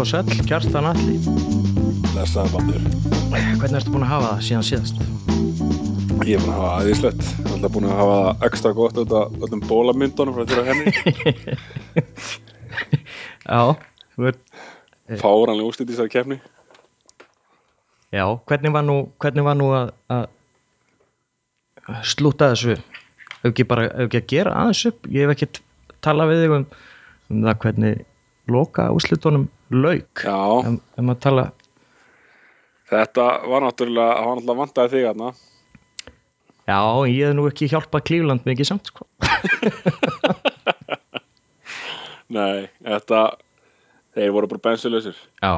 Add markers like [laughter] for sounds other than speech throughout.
Og sæll, kjartan allir. Lesaði bandur. Hvernig ertu búin að hafa það síðan síðast? Ég er búin að hafa aðeinslegt. Ég er alltaf búin að hafa það ekstra gott auðvitað öllum bólamyndunum frá þér að henni. [laughs] Já, veit, Fáranlega úrslit í þessari kefni. já, hvernig var nú, hvernig var nú að, að slúta þessu? Ef ekki bara, ef ekki að gera aðeins upp? Ég hef ekki talað við þig um, um það hvernig loka úrslitunum lauk. Já, Ef, ef maður tala, þetta var náttúrulega, það var náttúrulega vandaði þig aðna. já, ég hef nú ekki hjálpað Klífland mikið samt, sko. [laughs] Nei, þetta, þeir voru bara bensilösir. Já,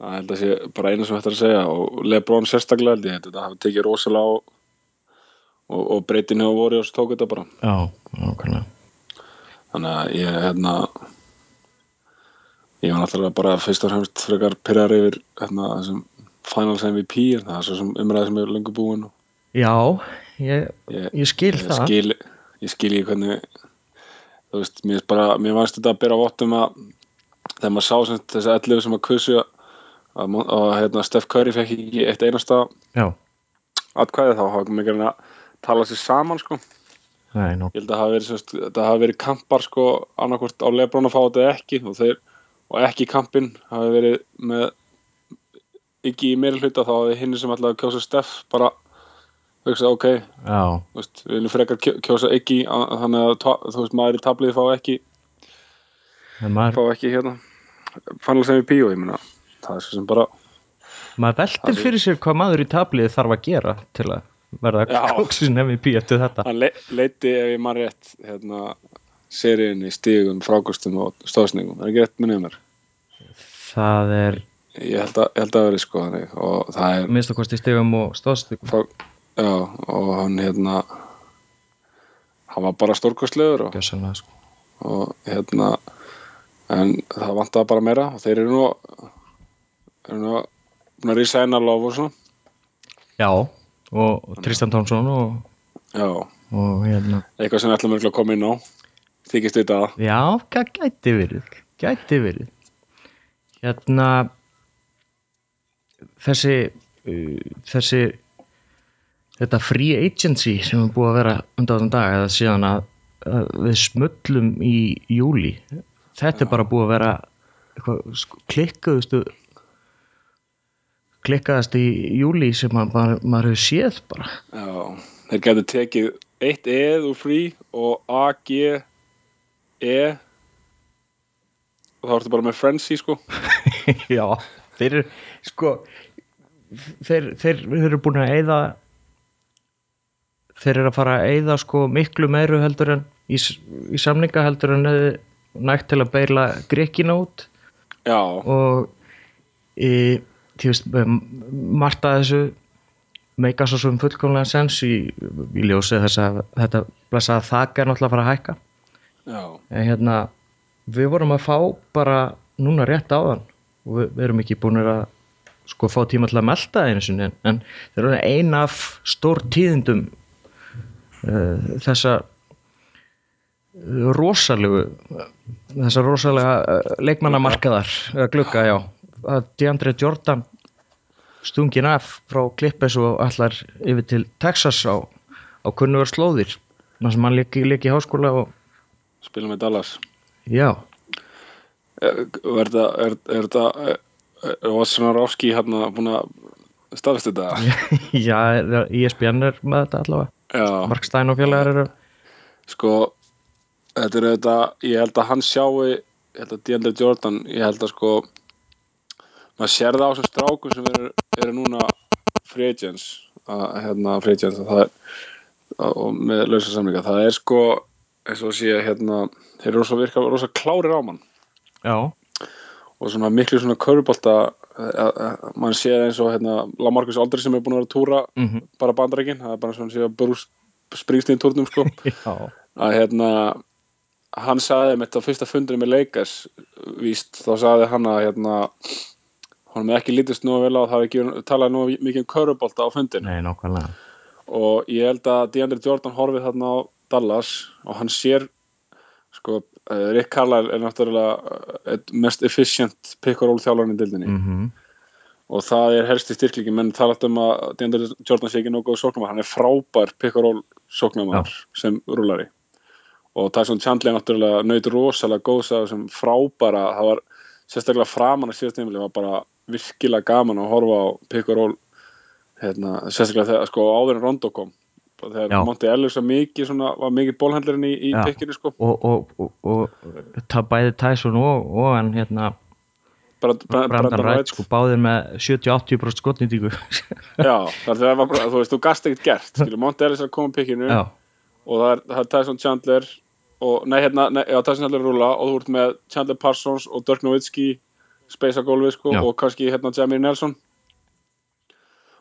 Það held að sé bara eina sem þetta er að segja og Lebron sérstaklega held ég þetta hafi tekið rosalega á og, og breytinu og voru og svo tók þetta bara. já, nákvæmlega. Þannig að ég, hérna, ég var náttúrulega bara fyrst og fremst frekar pyrrar yfir hérna, þessum Finals MVP en það er svo sem umræði sem er lengur búin og Já, ég, ég, ég skil ég það. skil, ég skil ég hvernig, þú veist, mér, bara, mér varst þetta að byrja á vottum að þegar maður sá sem þessi 11 sem að kussu að, að, að hérna, Steph Curry fekk ekki eitt einasta atkvæði þá hafa mikið að tala sér saman sko. nei, nú, ég held að það hafi verið, verið kampar sko, annarkvort á Lebron að fá þetta ekki og, þeir, og ekki kampin hafi verið með ekki í meiri hluta þá hafi hinn sem ætlaði að kjósa Steff bara hugsa ok, veist, við viljum frekar kjó- kjósa ekki þannig að þú veist, maður í tablið fá ekki maður, fá ekki hérna fannlega sem við píu, ég meina það er svo sem bara, maður veltir fyrir sér hvað maður í tablið þarf að gera til að verða kóksin MVP eftir þetta. hann le leiti ef ég maður rétt hérna, seríunni stígum, frákostum og stóðsningum, það er ekki rétt minnið mér Það er ég held að, ég held að vera sko þannig og það er minnst að kosti stegum og frá, já, og hann hérna hann var bara stórkostlegur og, sko. og hérna en það vantaði bara meira og þeir eru nú eru nú að einar lof og svona Já, og, Tristan Thompson og, já, og hérna, eitthvað sem við ætlum örugglega að koma inn á þykist við það. Já, hvað gæti verið, gæti verið. Hérna, þessi, uh, þessi, þetta free agency sem er búið að vera undan dag eða síðan að, að við smullum í júli, þetta er bara búið að vera eitthvað, sko, klikkuðustu klikkaðast í júli sem að maður, maður hefur séð bara. Já, þeir getur tekið eitt eð úr frí og A, G E og þá ertu bara með frenzy sko. [laughs] Já, þeir eru sko þeir, þeir eru búin að eyða þeir eru að fara að eyða sko miklu meiru heldur en í, í samninga heldur en nægt til að beila grekina út. Já, og í, þú veist, margt að þessu meika svo sem fullkomlega sens í, í ljósi þess að þetta blessaða þak er náttúrulega að fara að hækka en hérna við vorum að fá bara núna rétt áðan og við, við erum ekki búin að sko fá tíma til að melta einu sinni en, en þeir eru ein af stór tíðindum uh, þessa uh, rosalegu þessa rosalega uh, leikmannamarkaðar uh, glugga, já. Að DeAndre Jordan stungin af frá Klippes og allar yfir til Texas á, á kunnugar slóðir þar sem hann leiki í háskóla og spilum með Dallas. Já, Er er þetta, Ráski hérna búin að staðfist þetta? já, ESPN er með þetta allavega. Já, Mark Stein og félagar eru. Sko, þetta er þetta, ég held að hann sjái, ég held að DeAndre Jordan, ég held að sko, maður sér það á þessum strákum sem eru, eru núna free agents, að, hérna free agents, að það er, og með lausa samlinga, það er sko, eins og sé, hérna, þeir eru rosa virka, rosa klárir á mann. já, og svona miklu svona körubolta mann sé eins og hérna Lamarcus Aldri sem er búin að vera að túra mm bara bandarækin, það er bara svona sé að Bruce Springsteen túrnum sko. [laughs] Já, að hérna hann sagði með þetta fyrsta fundinu með Lakers víst, þá sagði hann að hérna hann með ekki lítist nú vel á það hafi ekki talað nú mikið um körubolta á fundinu nei, og ég held að DeAndre Jordan horfið þarna á Dallas og hann sér sko, uh, Rick Carlisle er náttúrulega eitt mest efficient pick-and-roll þjálfarinn í dildinni mm og það er helsti styrklingi menn tala um að Deandre Jordan sé ekki góð sóknumar, hann er frábær pick-and-roll sóknumar sem rúlari og Tyson Chandler náttúrulega naut rosalega góðs að sem frábæra það var sérstaklega framan að síðast tímili var bara virkilega gaman að horfa á pick-and-roll hérna, sérstaklega þegar sko áður en Rondo kom þegar Já. Monty Ellis var mikið svona, var mikið bólhendlarinn í, í Já. pickinu sko og, og, og, og það bæði Tyson og, og hann hérna Brand, Brand, Brandon Wright sko báðir með 70-80% skotnýtingu [laughs] Já, það var bara, þú veist, þú gast ekkert gert skilur, Monty Ellis er að koma á pickinu já, og það er, það er Tyson Chandler og, nei, hérna, nei, já, Tyson Chandler er rúla og þú ert með Chandler Parsons og Dirk Nowitzki space á gólfi, sko, Já. og kannski hérna Jamie Nelson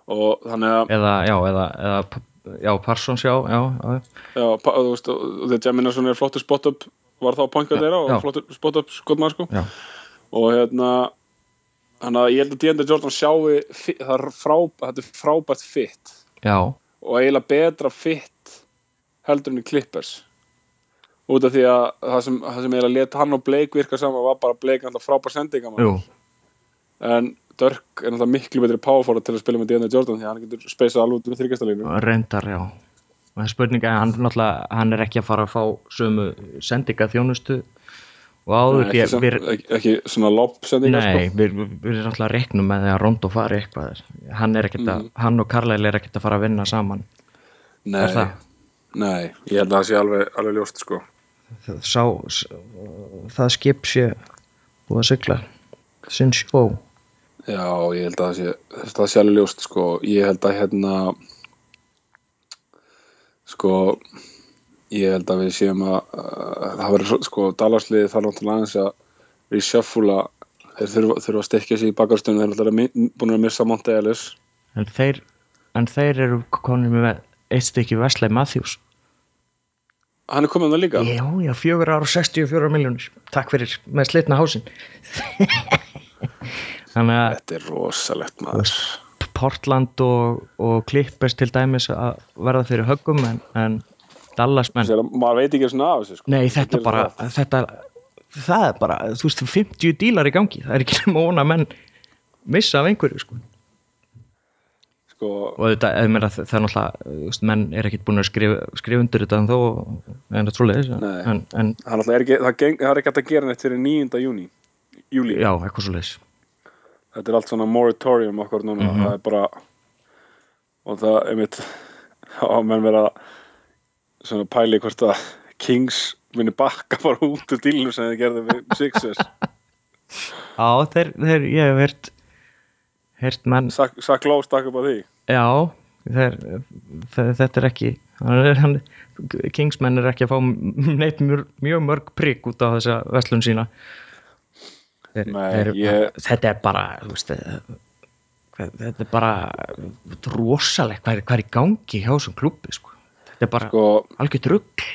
og þannig að eða, eða, eða já, Parsons, já, já, já, já, pa- þú veist, þegar Jamie Nelson er flottur spot-up var þá poingat Já, þeirra og flottur spot-up skotmaður, sko. Já, og hérna þannig að ég held að D.N.D. Jordan sjái fi- það frábært, þetta er frábært fit. Já, og eiginlega betra fit heldur en í Clippers. Út af því að það sem, það sem eiginlega let hann og Blake virka saman var bara Blake alltaf frábær sendingamann jú, en Dirk er náttúrulega miklu betri powerforward til að spila með D.N.D. Jordan því að hann getur speysað alveg út með þryggjastalínu reyndar, já og það er spurning að hann náttúrulega hann er ekki að fara að fá sömu sendinga þjónustu og áður ekki, sem, að við, ekki, ekki svona lob sendingar nei, sko. við, við, erum náttúrulega reiknum með því að Rondo fari eitthvað hann er ekkert að, hann og Carlisle er ekkert að fara að vinna saman nei, það? nei, ég held að það sé alveg, alveg ljóst sko. sá, s- það skip sé búið að sigla sinn sjó já, ég held að það sé það sé alveg ljóst sko. ég held að hérna sko ég held að við séum að uh, það verður sko Dallasliði þarf náttúrulega aðeins að reshuffla þeir þurfa, þurfa að stekja sig í bakarstunum þeir eru mi- búin að missa Monte Ellis. En þeir, en þeir eru konir með eitt stykki Wesley Matthews. Hann er komið það líka? Já, já, fjögur ára og 64 miljónir takk fyrir, með slitna hásin [laughs] þannig að þetta er rosalegt maður. Portland og, og Clippers til dæmis að verða fyrir höggum en, en Dallas menn. Sér, að maður veit ekki svona af þessu sko. nei, þetta bara þetta, það er bara, þú veist, 50 dílar í gangi. Það er ekki nema óna menn missa af einhverju sko. Sko, og þetta, meira, það er náttúrulega menn er ekkert búin að skrifa, skrifa undir þetta en þó, en það trúlega en, en er það, er ekki hægt að gera neitt fyrir 9. júni júli, já, eitthvað svo leis þetta er allt svona moratorium okkur núna, Mhm. það er bara og það er mitt [laughs] á menn vera svona pæli hvort að Kings muni bakka bara út úr dílinu sem þið gerðu við Sixers. Já, þeir, þeir, ég hef heyrt heyrt menn Sak, Sak Lóð stakk upp á því. Já, þeir, þetta er ekki hann er, hann, Kingsmen er ekki að fá neitt mjög, mjög mörg prigg út á þessa verslun sína þeir, Nei, ég- þetta er bara veist, eh, þetta er bara rosalegt hvað hvað er í gangi hjá þessum klubbi sko. þetta er bara sko, algjört rugg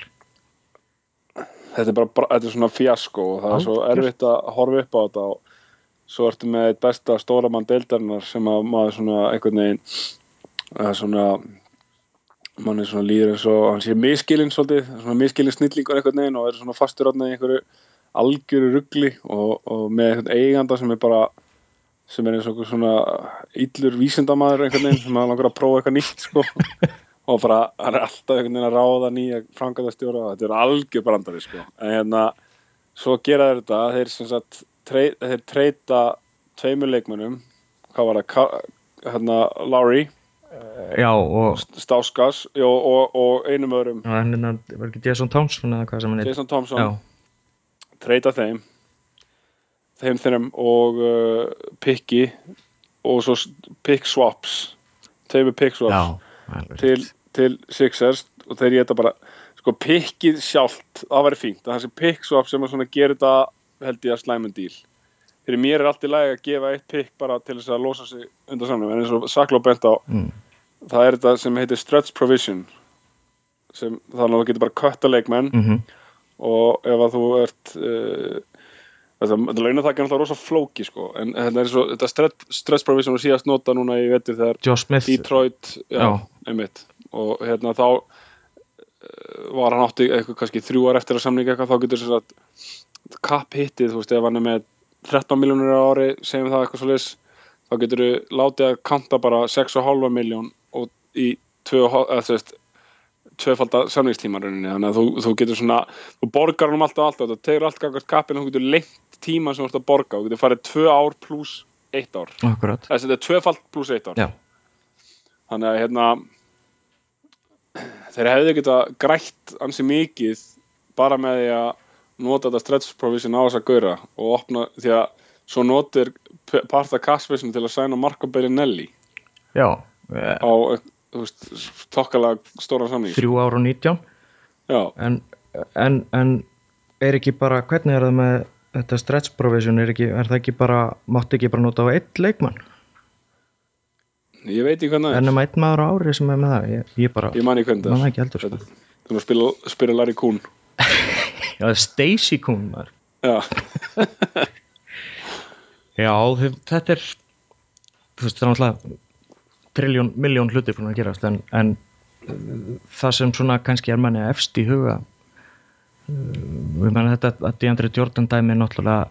þetta er bara, þetta er svona fjasko og það er svo erfitt að horfa upp á þetta og svo ertu með eitt besta stóramann deildarinnar sem að maður svona einhvern veginn svona mann er svona líður eins og hann sé miskilinn svolítið, svona miskilinn snillingur einhvern veginn og er svona fastur átnað í einhverju algjöru ruggli og, og með einhvern eiganda sem er bara sem er eins og svona illur vísindamaður einhvern veginn sem langar að prófa eitthvað nýtt sko. [laughs] Og bara hann er alltaf einhvern veginn að ráða nýja frangatastjóra og þetta er algjör brandari sko. En hérna svo gera þeir þetta þeir sem sagt trey, þeir treyta tveimur leikmönnum. Hvað var það? Hérna Lowry, já og Stauskas og, og, og einum öðrum. Hann er ekki Jason Thompson eða hvað sem hann er Jason Thompson. Já, treyta þeim þeim þeim og uh, pikki og svo pick swaps tveimur pick swaps já, til, til Sixers og þeir geta bara sko pikkið sjálft, það væri fínt það sé pick swap sem að gera þetta held ég að slæmum díl fyrir mér er allt í lagi að gefa eitt pick bara til þess að losa sig undan samnum en eins og Sakló bent á mm. það er þetta sem heitir stretch provision sem þannig að þú getur bara kötta leikmenn Mm og ef að þú ert uh, þetta, launathækki er alltaf rosa flóki sko. En þetta er svo, þetta stretch, stretch provision og síðast nota núna í vetur þegar Detroit, já, einmitt. Og hérna þá var hann átti eitthvað kannski þrjú ár eftir að samninga eitthvað þá getur þess að kapp hittið, þú veist, ef hann er með 13 miljónur á ári, segjum það eitthvað svo leys þá getur þú látið að kanta bara 6,5 miljón og í 2, eða þú veist tvöfaldar samningstíma rauninni, þannig að þú, þú getur svona, þú borgar hann um allt og allt og þetta tegur allt gangast kappin og þú getur lengt tíma sem þú ert að borga, þú getur farið 2 ár pluss 1 ár, akkurat. Þess að þetta er tvöfald pluss 1 ár. Já, þannig að hérna þeir hefðu geta grætt ansi mikið bara með því að nota þetta stretch provision á þess að gaura og opna því að svo notir part af Kaspersinu til að sæna Marco Bellinelli. Já. Á tokkalega stóra samning. Þrjú ár og nítján. Já, en, en, en er ekki bara, hvernig er það með þetta stretch provision, er, ekki, er það ekki bara mátti ekki bara nota á einn leikmann? Ég veit ekki hvernig en er. Um einn maður á ári sem er með það. Ég, ég bara, ég man ekki hvernig það það ekki heldur er sko. þú erum að spila, Larry Kuhn. [laughs] Já, Stacy Kuhn já, [laughs] já, þetta er þú veist, það er náttúrulega triljón, miljón hluti búin að gerast en, en það sem svona kannski er manni efst í huga við menna þetta að DeAndre Jordan dæmi er náttúrulega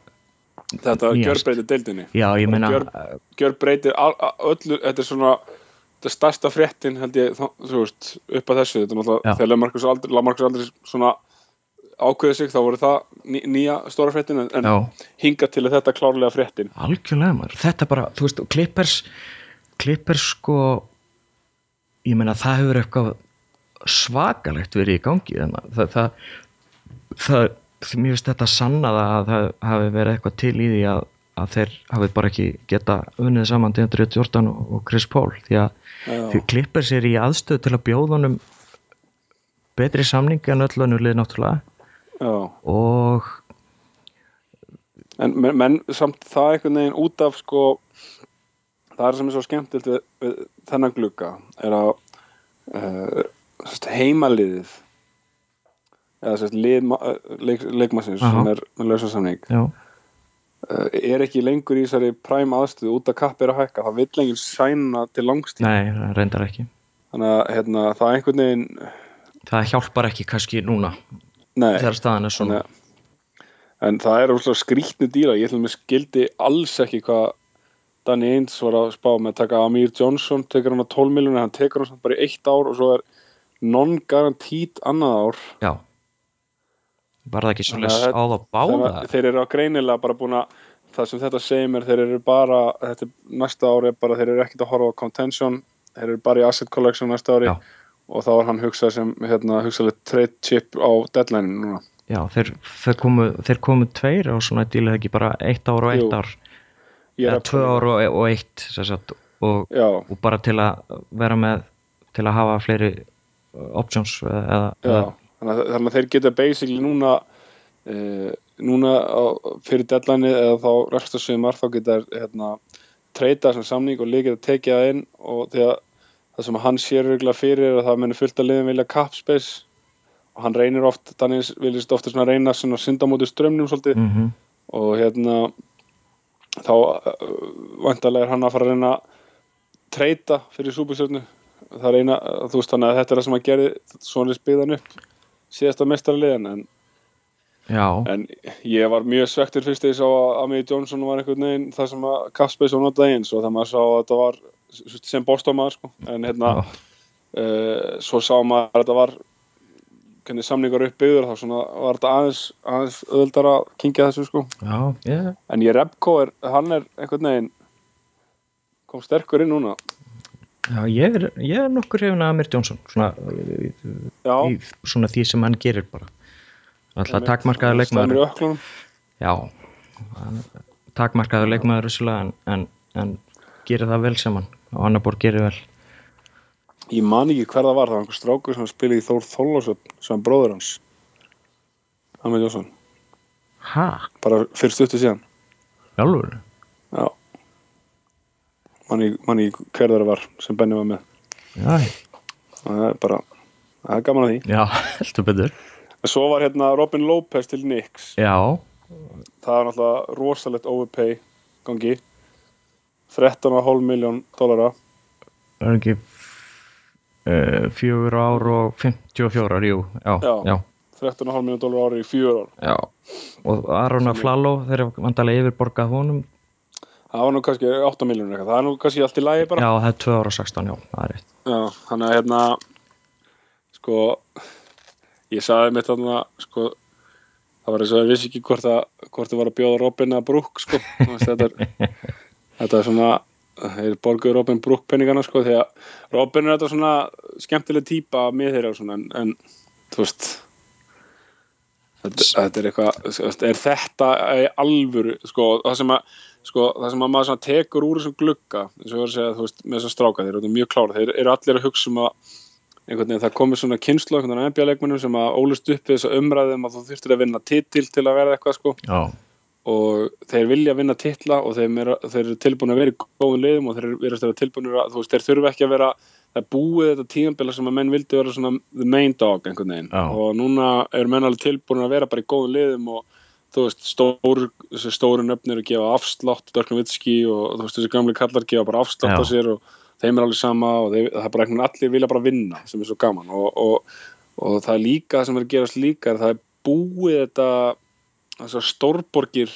þetta gjörbreytir deildinni. Já, ég meina gjör- gjörbreytir öllu, þetta er svona þetta stærsta fréttin held ég þú veist, upp að þessu. Er þegar Lamarcus aldrei, Lamarcus aldrei svona ákveðið sig þá voru það ný, nýja stóra fréttin en, en hinga til þetta klárlega fréttin. Algjörlega maður. Þetta bara, þú veist, Clippers Clippers sko ég meina það hefur eitthvað svakalegt verið í gangi þannig að það, það, það, mér finnst þetta sannaða að það hafi verið eitthvað til í því að, að þeir hafi bara ekki geta unnið saman til Jordan og, og Chris Paul því að því Clippers er í aðstöð til að bjóða honum betri samning en öll önnulið náttúrulega Já. og en menn, samt það einhvern veginn út af sko það er sem er svo skemmtilt við, við þennan glugga er að uh, heimaliðið eða ma- eh, leik, leikmassins sem er með lausa samning já, uh, er ekki lengur í þessari præm aðstöðu út að kapp er að hækka. Það vill lengur sæna til langstíð nei, það reyndar ekki. Þannig að hérna, það er einhvern veginn það hjálpar ekki kannski núna nei, þegar staðan er svona. Að- en það er skrýtnu dýra. Ég skildi alls ekki hvað Danny Ainge var að spá með að taka Amir Johnson, tekur hann á 12 miljonir hann tekur hann samt bara í eitt ár og svo er non-garantít annað ár. Já. Var það ekki svolítið á það? báða þeir eru á greinilega bara búin að það sem þetta segir mér, þeir eru bara þetta er, næsta ári er bara, þeir eru ekkert að horfa á contention, þeir eru bara í asset collection næsta ári Já. og þá er hann hugsað sem hérna, hugsaðlega trade chip á deadline núna. Já, þeir, þeir, komu, þeir komu tveir og svona dílið ekki bara eitt ár og eitt Jú, ár Eða að- tvö ár og, og eitt sem sagt, og, og bara til að vera með til að hafa fleiri uh, options eða, Já, eða þannig að, þannig að þeir geta basically núna uh, núna á, fyrir deadline eða þá resta sumar þá geta hérna, treyta þessum samning og líka geta tekið það inn og að það sem hann sér regla fyrir er að það muni fullt að liðin vilja cap space og hann reynir oft, Danis viljast ofta reyna svona synda móti strömmnum svolítið mm og hérna þá uh, vantarlega er hann að fara að reyna að treyta fyrir súbustjörnu það reyna, uh, þú veist þannig að þetta er það sem að gerði svona spyðan upp síðasta mestaraliðin en, en ég var mjög svektur fyrst þegar ég sá að Amir Johnson var einhvern veginn það sem að Kaspers var notaði eins og það maður sá að þetta var sem bóstómaður sko. En hérna uh, svo sá maður að þetta var hvernig samningar upp byggður þá svona var þetta aðeins, aðeins öðuldar að kingja þessu sko. Já, yeah. En ég Repko er, hann er einhvern veginn kom sterkur inn núna. Já ég, er, ég er nokkur hefna Amir Johnson svona, í, Já, í, svona því sem hann gerir bara. Alltaf takmarkaður leikmaður. já takmarkaður leikmaður en, en, en gerir það vel sem hann. Og annar bór gerir vel Ég man ekki hver það var, það var einhver strákur sem spilaði í Þór Þólasöp sem bróður hans. Hamid Jónsson, ha, bara fyrir stuttu síðan. Jálfur Já. Man ekki man ekki hver það var sem Benni var með. Já, það er bara, það er gaman að því. Já, [laughs] heldur betur. Svo var hérna Robin Lopez til Knicks. Já, það er náttúrulega rosalegt overpay gangi. 13,5 miljón dólara það er ekki fjögur ár og 54 ár, jú, já, Já. já, 13,5 miljón dólar ári í fjör ár já. og Aron Aflalo þeir eru vandalega yfirborgað honum það var nú kannski 8 miljónir eitthvað það er nú kannski allt í lagi bara já, það er 2 ára og 16, já, það er rétt Já, þannig að hérna sko ég sagði mitt þarna sko það var eins og ég vissi ekki hvort að hvort þið var að bjóða Robin að Brúk sko þetta er, [laughs] þetta er svona þeir borguðu Robin Brúk penningana sko því að Robin er þetta svona skemmtileg típa með þeirra og svona en, en þú veist þetta, þetta er eitthvað er þetta alvöru sko það sem að sko það sem að maður svona tekur úr þessum glugga eins og ég var að segja þú veist með þessar stráka þeir eru mjög klára þeir eru allir að hugsa um að einhvern veginn það komið svona kynslu einhvern veginn NBA-leikmennum sem að ólust upp við þessa umræðum að þú þurftir að vinna titil til að verða eitthvað sko. Já, og þeir vilja vinna titla og þeir, er, þeir eru tilbúin að vera í góðum liðum og þeir verið að vera tilbúin að þú veist þeir þurfa ekki að vera það er búið þetta tímabila sem að menn vildi vera svona the main dog einhvern veginn Já. og núna eru menn alveg tilbúin að vera bara í góðum liðum og þú veist stór, stóru nöfnir að gefa afslátt Dörkna Vitski og þú veist þessi gamli kallar gefa bara afslátt Já. á sér og þeim er alveg sama og þeir, það er bara einhvern veginn allir vilja bara vinna sem er svo gaman og, og, og það er líka það sem er að gerast líka er það er búið þetta þessar stórborgir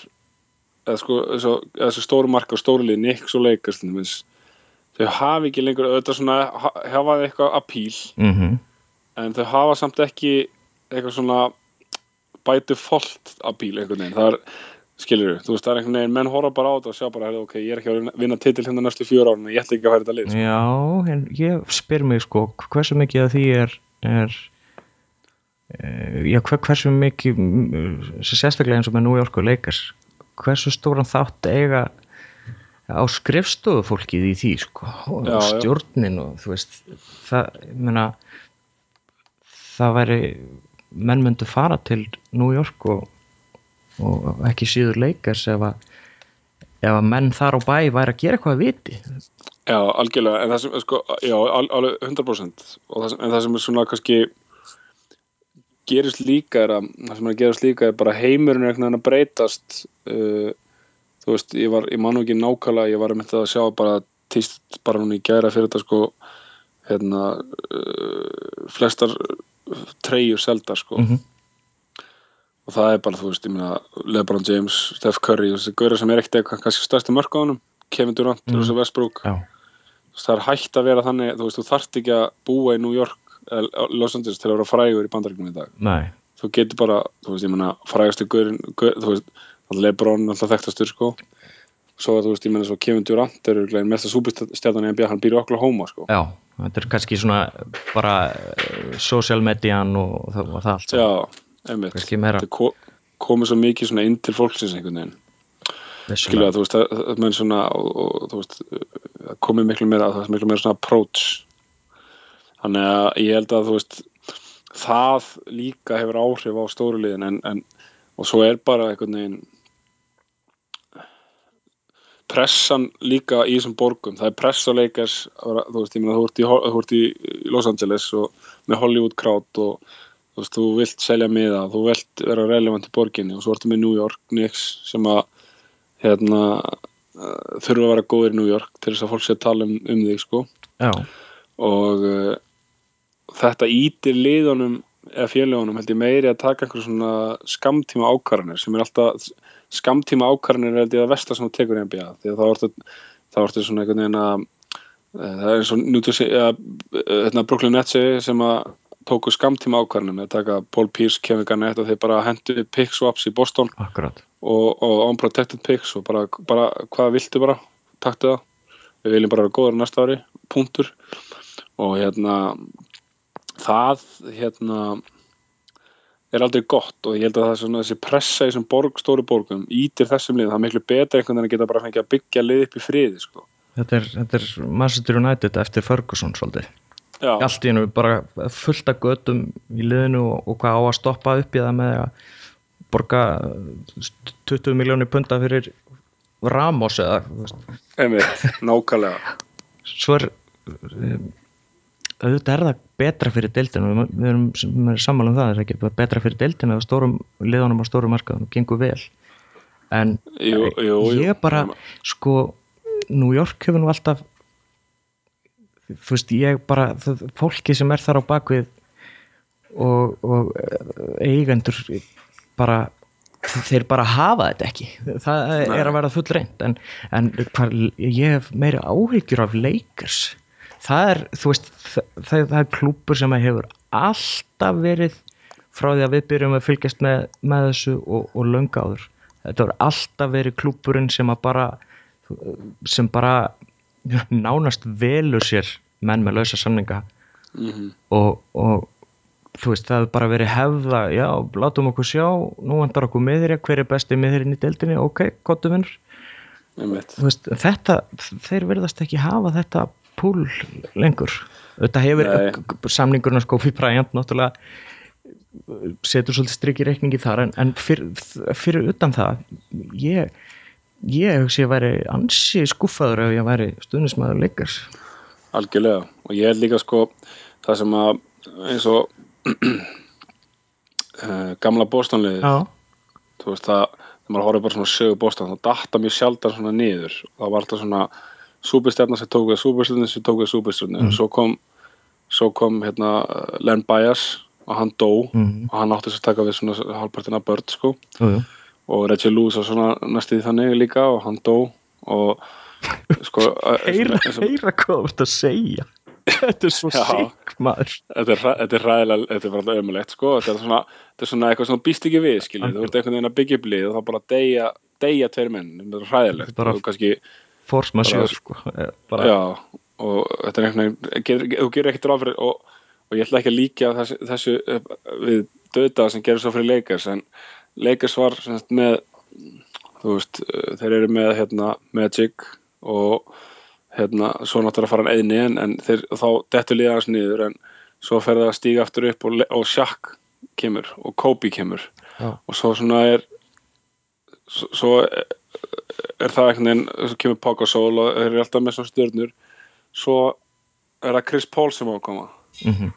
eða sko þessu stóru marka og stóru lið Nix og Lakers þau hafa ekki lengur auðvitað svona ha- hafa eitthvað appeal mhm en þau hafa samt ekki eitthvað svona by default appeal einhvern veginn það er skilur þú veist það er einhvern veginn menn horfa bara á þetta og sjá bara heyrðu, ok, ég er ekki að vinna- titil hérna næstu fjör árin ég ætla ekki að færa þetta lið sko. Já, en ég spyr mig sko hversu mikið af því er, er já, hver, hversu mikið mm, sérstaklega eins og með New York og Lakers hversu stóran þátt eiga á skrifstofu fólkið í því sko? Og Já, já. stjórnin og þú veist það, ég meina það væri menn myndu fara til New York og, og ekki síður Lakers ef að ef að menn þar á bæ væri að gera eitthvað að viti. Já, algjörlega, en það sem sko, já, al, alveg 100% og það sem, en það sem er svona kannski gerist líka er að það sem er að gerast líka er bara heimurinn er einhvern veginn að breytast uh, þú veist, ég var, ég man nú ekki nákvæmlega ég var að mynda að sjá bara týst bara núna í gæra fyrir þetta sko hérna uh, flestar treyjur seldar sko Mhm. og það er bara, þú veist, ég meina Lebron James, Steph Curry, þessi gaura sem er ekkert eitthvað kannski stærsti honum Kevin Durant, Mhm. Russell Westbrook Já, það er hægt að vera þannig, þú veist, þú þarft ekki að búa í New York Los Angeles til að vera frægur í bandaríkjum í dag. Nei. Þú getur bara, þú veist, ég meina frægastu gaurin, gaur, þú veist, Lebron alltaf þekktastur, sko. Svo, þú veist, ég meina svo Kevin Durant er ein mesta súpistjarnan í NBA, hann býr í Oklahoma, sko. Já, þetta er kannski svona bara uh, social median og, það- og það allt já, einmitt. Þetta ko komið svo mikið svona inn til fólksins einhvern veginn. Skilja, þú veist, það, það menn svona og, og þú veist, það komið miklu meira það er miklu meira svona approach þannig að ég held að þú veist það líka hefur áhrif á stóru liðin en, en og svo er bara einhvern veginn pressan líka í þessum borgum. Það er press á leikars þú veist, ég meina, þú ert í, þú ert í Los Angeles og með Hollywood crowd og þú veist, þú vilt selja miða þú vilt vera relevant í borginni og svo ertu með New York Knicks sem að hérna þurfa að vera góðir í New York til þess að fólk sé að tala um, um þig sko. Já, og uh, þetta ítir liðunum eða félögunum held ég meiri að taka einhver svona skamtíma ákvarðanir sem er alltaf skamtíma ákvarðanir held ég að versta sem þú tekur í NBA því að þá ertu svona einhvern veginn að eh, það er eins og eða eh, hérna, Brooklyn Nets sem að tóku skamtíma ákvarðanir með að taka Paul Pierce, Kevin Garnett og þeir bara hendu pick swaps í Boston akkurat. og, og unprotected picks og bara, bara hvað viltu bara, taktu það. Við viljum bara vera góður næsta ári, punktur. Og hérna það hérna er aldrei gott og ég held að það er svona þessi pressa í þessum borg, stóru borgum ítir þessum lið, það er miklu betra einhvern veginn að geta bara fengið að byggja lið upp í friði sko. Þetta er, þetta er Manchester United eftir Ferguson svolítið. Já, Allt í hennu bara fullt af götum í liðinu og, og hvað á að stoppa upp í það með að borga uh, 20 miljónir punta fyrir Ramos eða einmitt, nákvæmlega. Svo er um, auðvitað er það betra fyrir deildinu við, við erum, sammála um það það er ekki bara betra fyrir deildinu að stórum liðunum á stórum markaðum gengur vel. En jú, jú, jú. ég bara sko New York hefur nú alltaf þú veist, ég bara það, fólki sem er þar á bakvið og, og eh, eigendur bara þeir bara hafa þetta ekki. Það Nei. er að verða full reynd en, en hvar, ég hef meiri áhyggjur af leikers það er, þú veist, það, það, er klúpur sem hefur alltaf verið frá því að við byrjum að fylgjast með, með þessu og, og lönga áður. Þetta hefur alltaf verið klúpurinn sem að bara sem bara nánast velur sér menn með lausa samninga. Mm og, og þú veist, það hefur bara verið hefða já, látum okkur sjá, nú vantar okkur miðri hver er besti miðurinn í deildinni? Ok, gottu vinnur, þetta, þeir verðast ekki hafa þetta púl lengur? Þetta hefur samningurinn sko fyrir Bryant náttúrulega setur svolítið strikk í reikningi þar en, en fyrir, fyrir utan það ég ég hugsi ég væri ansi skuffaður ef ég væri stuðnismæður leikars algjörlega og ég held líka sko það sem að eins og [clears throat] uh, gamla bóstanliðið þú veist það, þegar maður horfði bara svona sögu bóstan þá datta mjög sjaldan svona niður. Það var alltaf svona súbistjarnar sem tók við súbistjarnar sem tók við súbistjarnar Mhm. svo kom svo kom hérna Len Bias og hann dó Mhm. og hann átti þess að taka við svona halvpartina börn sko. Jú. og Reggie Lewis var svona næstu því þannig líka og hann dó og sko [laughs] heyra, og- heyra hvað þú ert að segja. Þetta er svo [laughs] sikk maður. Þetta er, þetta er ræðilega, þetta er bara alltaf ömulegt sko, þetta er svona, þetta er svona eitthvað sem þú býst ekki við skilur, þú ert einhvern veginn að byggja upp lið og þá bara deyja, deyja tveir menn. Þetta er hræðilegt, Bara- og þú kannski force majeure Bara- sko. Eh, bara, já, og þetta er einhvern veginn þú gerir ekkert ráð fyrir og, og ég ætla ekki að líka þessu, þessu eh, við döða sem gerir svo fyrir leikars en leikars var sagt, með þú veist, eh, þeir eru með hérna, Magic og hérna, svo náttúrulega fara hann einni en, en þeir, þá dettur liða hans niður en svo fer það að stíga aftur upp og, og Shaq kemur og Kobe kemur. Já. og svo svona er svo, svo er það einhvern veginn, svo kemur Pogba Sol og þeir eru alltaf með svona stjörnur svo er það Chris Paul sem á að koma. Mhm,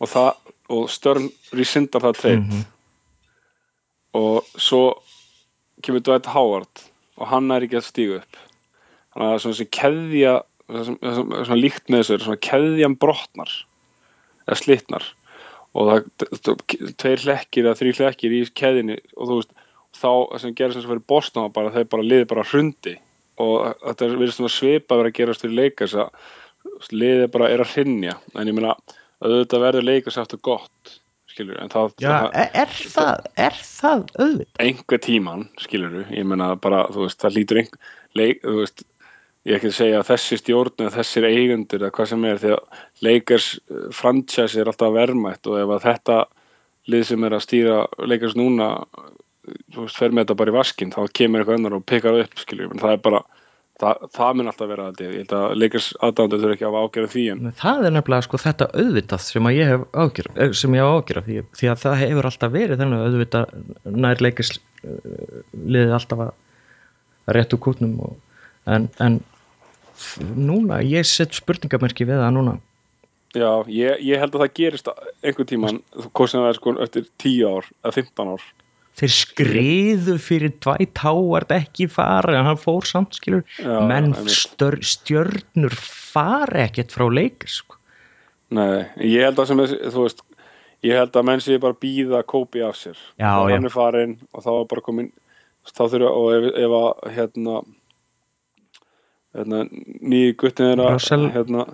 og það, og Störn resindar það treyt mhm, og svo kemur Dwight Howard og hann er ekki að stíga upp. Þannig að það er svona keðja sem, sem, svona líkt með þessu er svona keðjan brotnar eða slitnar. Og það, það tveir hlekkir eða þrý hlekkir í keðjunni og þú veist þá sem gerir sem fyrir Boston var bara þeir bara liði bara hrundi. Og þetta er verið svona svipa að vera að gerast fyrir leikars að liðið bara er að hrinja en ég meina auðvitað verður leikars aftur gott skilur en það, já, það er, er það er það auðvitað? Einhver tíman, skilur ég meina bara, þú veist, það lítur einhver leik, þú veist, ég ekki að segja að þessi stjórn eða þessir eigundur eða hvað sem er, því að leikars eh, franchise er alltaf verðmætt og ef að þetta lið sem er að stýra leikars núna þú veist, fer með þetta bara í vaskinn, þá kemur eitthvað annar og pekar upp, skilur, menn það er bara það, það mun alltaf vera þetta, ég held að leikars aðdándu þurfa ekki að hafa ágjörð því en það er nefnilega sko þetta auðvitað sem ég hef ágjör eh, sem ég hef ágjör af því, því að það hefur alltaf verið þannig að auðvitað nær leikis liðið alltaf að að réttu kútnum og, en, en núna, ég set spurningamerki við það núna. Já, ég, ég held að það gerist einhver tíman, hvort sem það er sko eftir 10 ár eða 15 ár þeir skriðu fyrir Dwight Howard ekki fara en hann fór samt skilur Já, menn stör, stjörnur fara ekkert frá leikis sko. Nei, ég held að sem er, þú veist ég held að menn sé bara býða Kobe af sér Já, og hann er farinn og þá er bara komin þá þurfa, og ef, ef að hérna hérna nýju guttin þeirra Russell. hérna,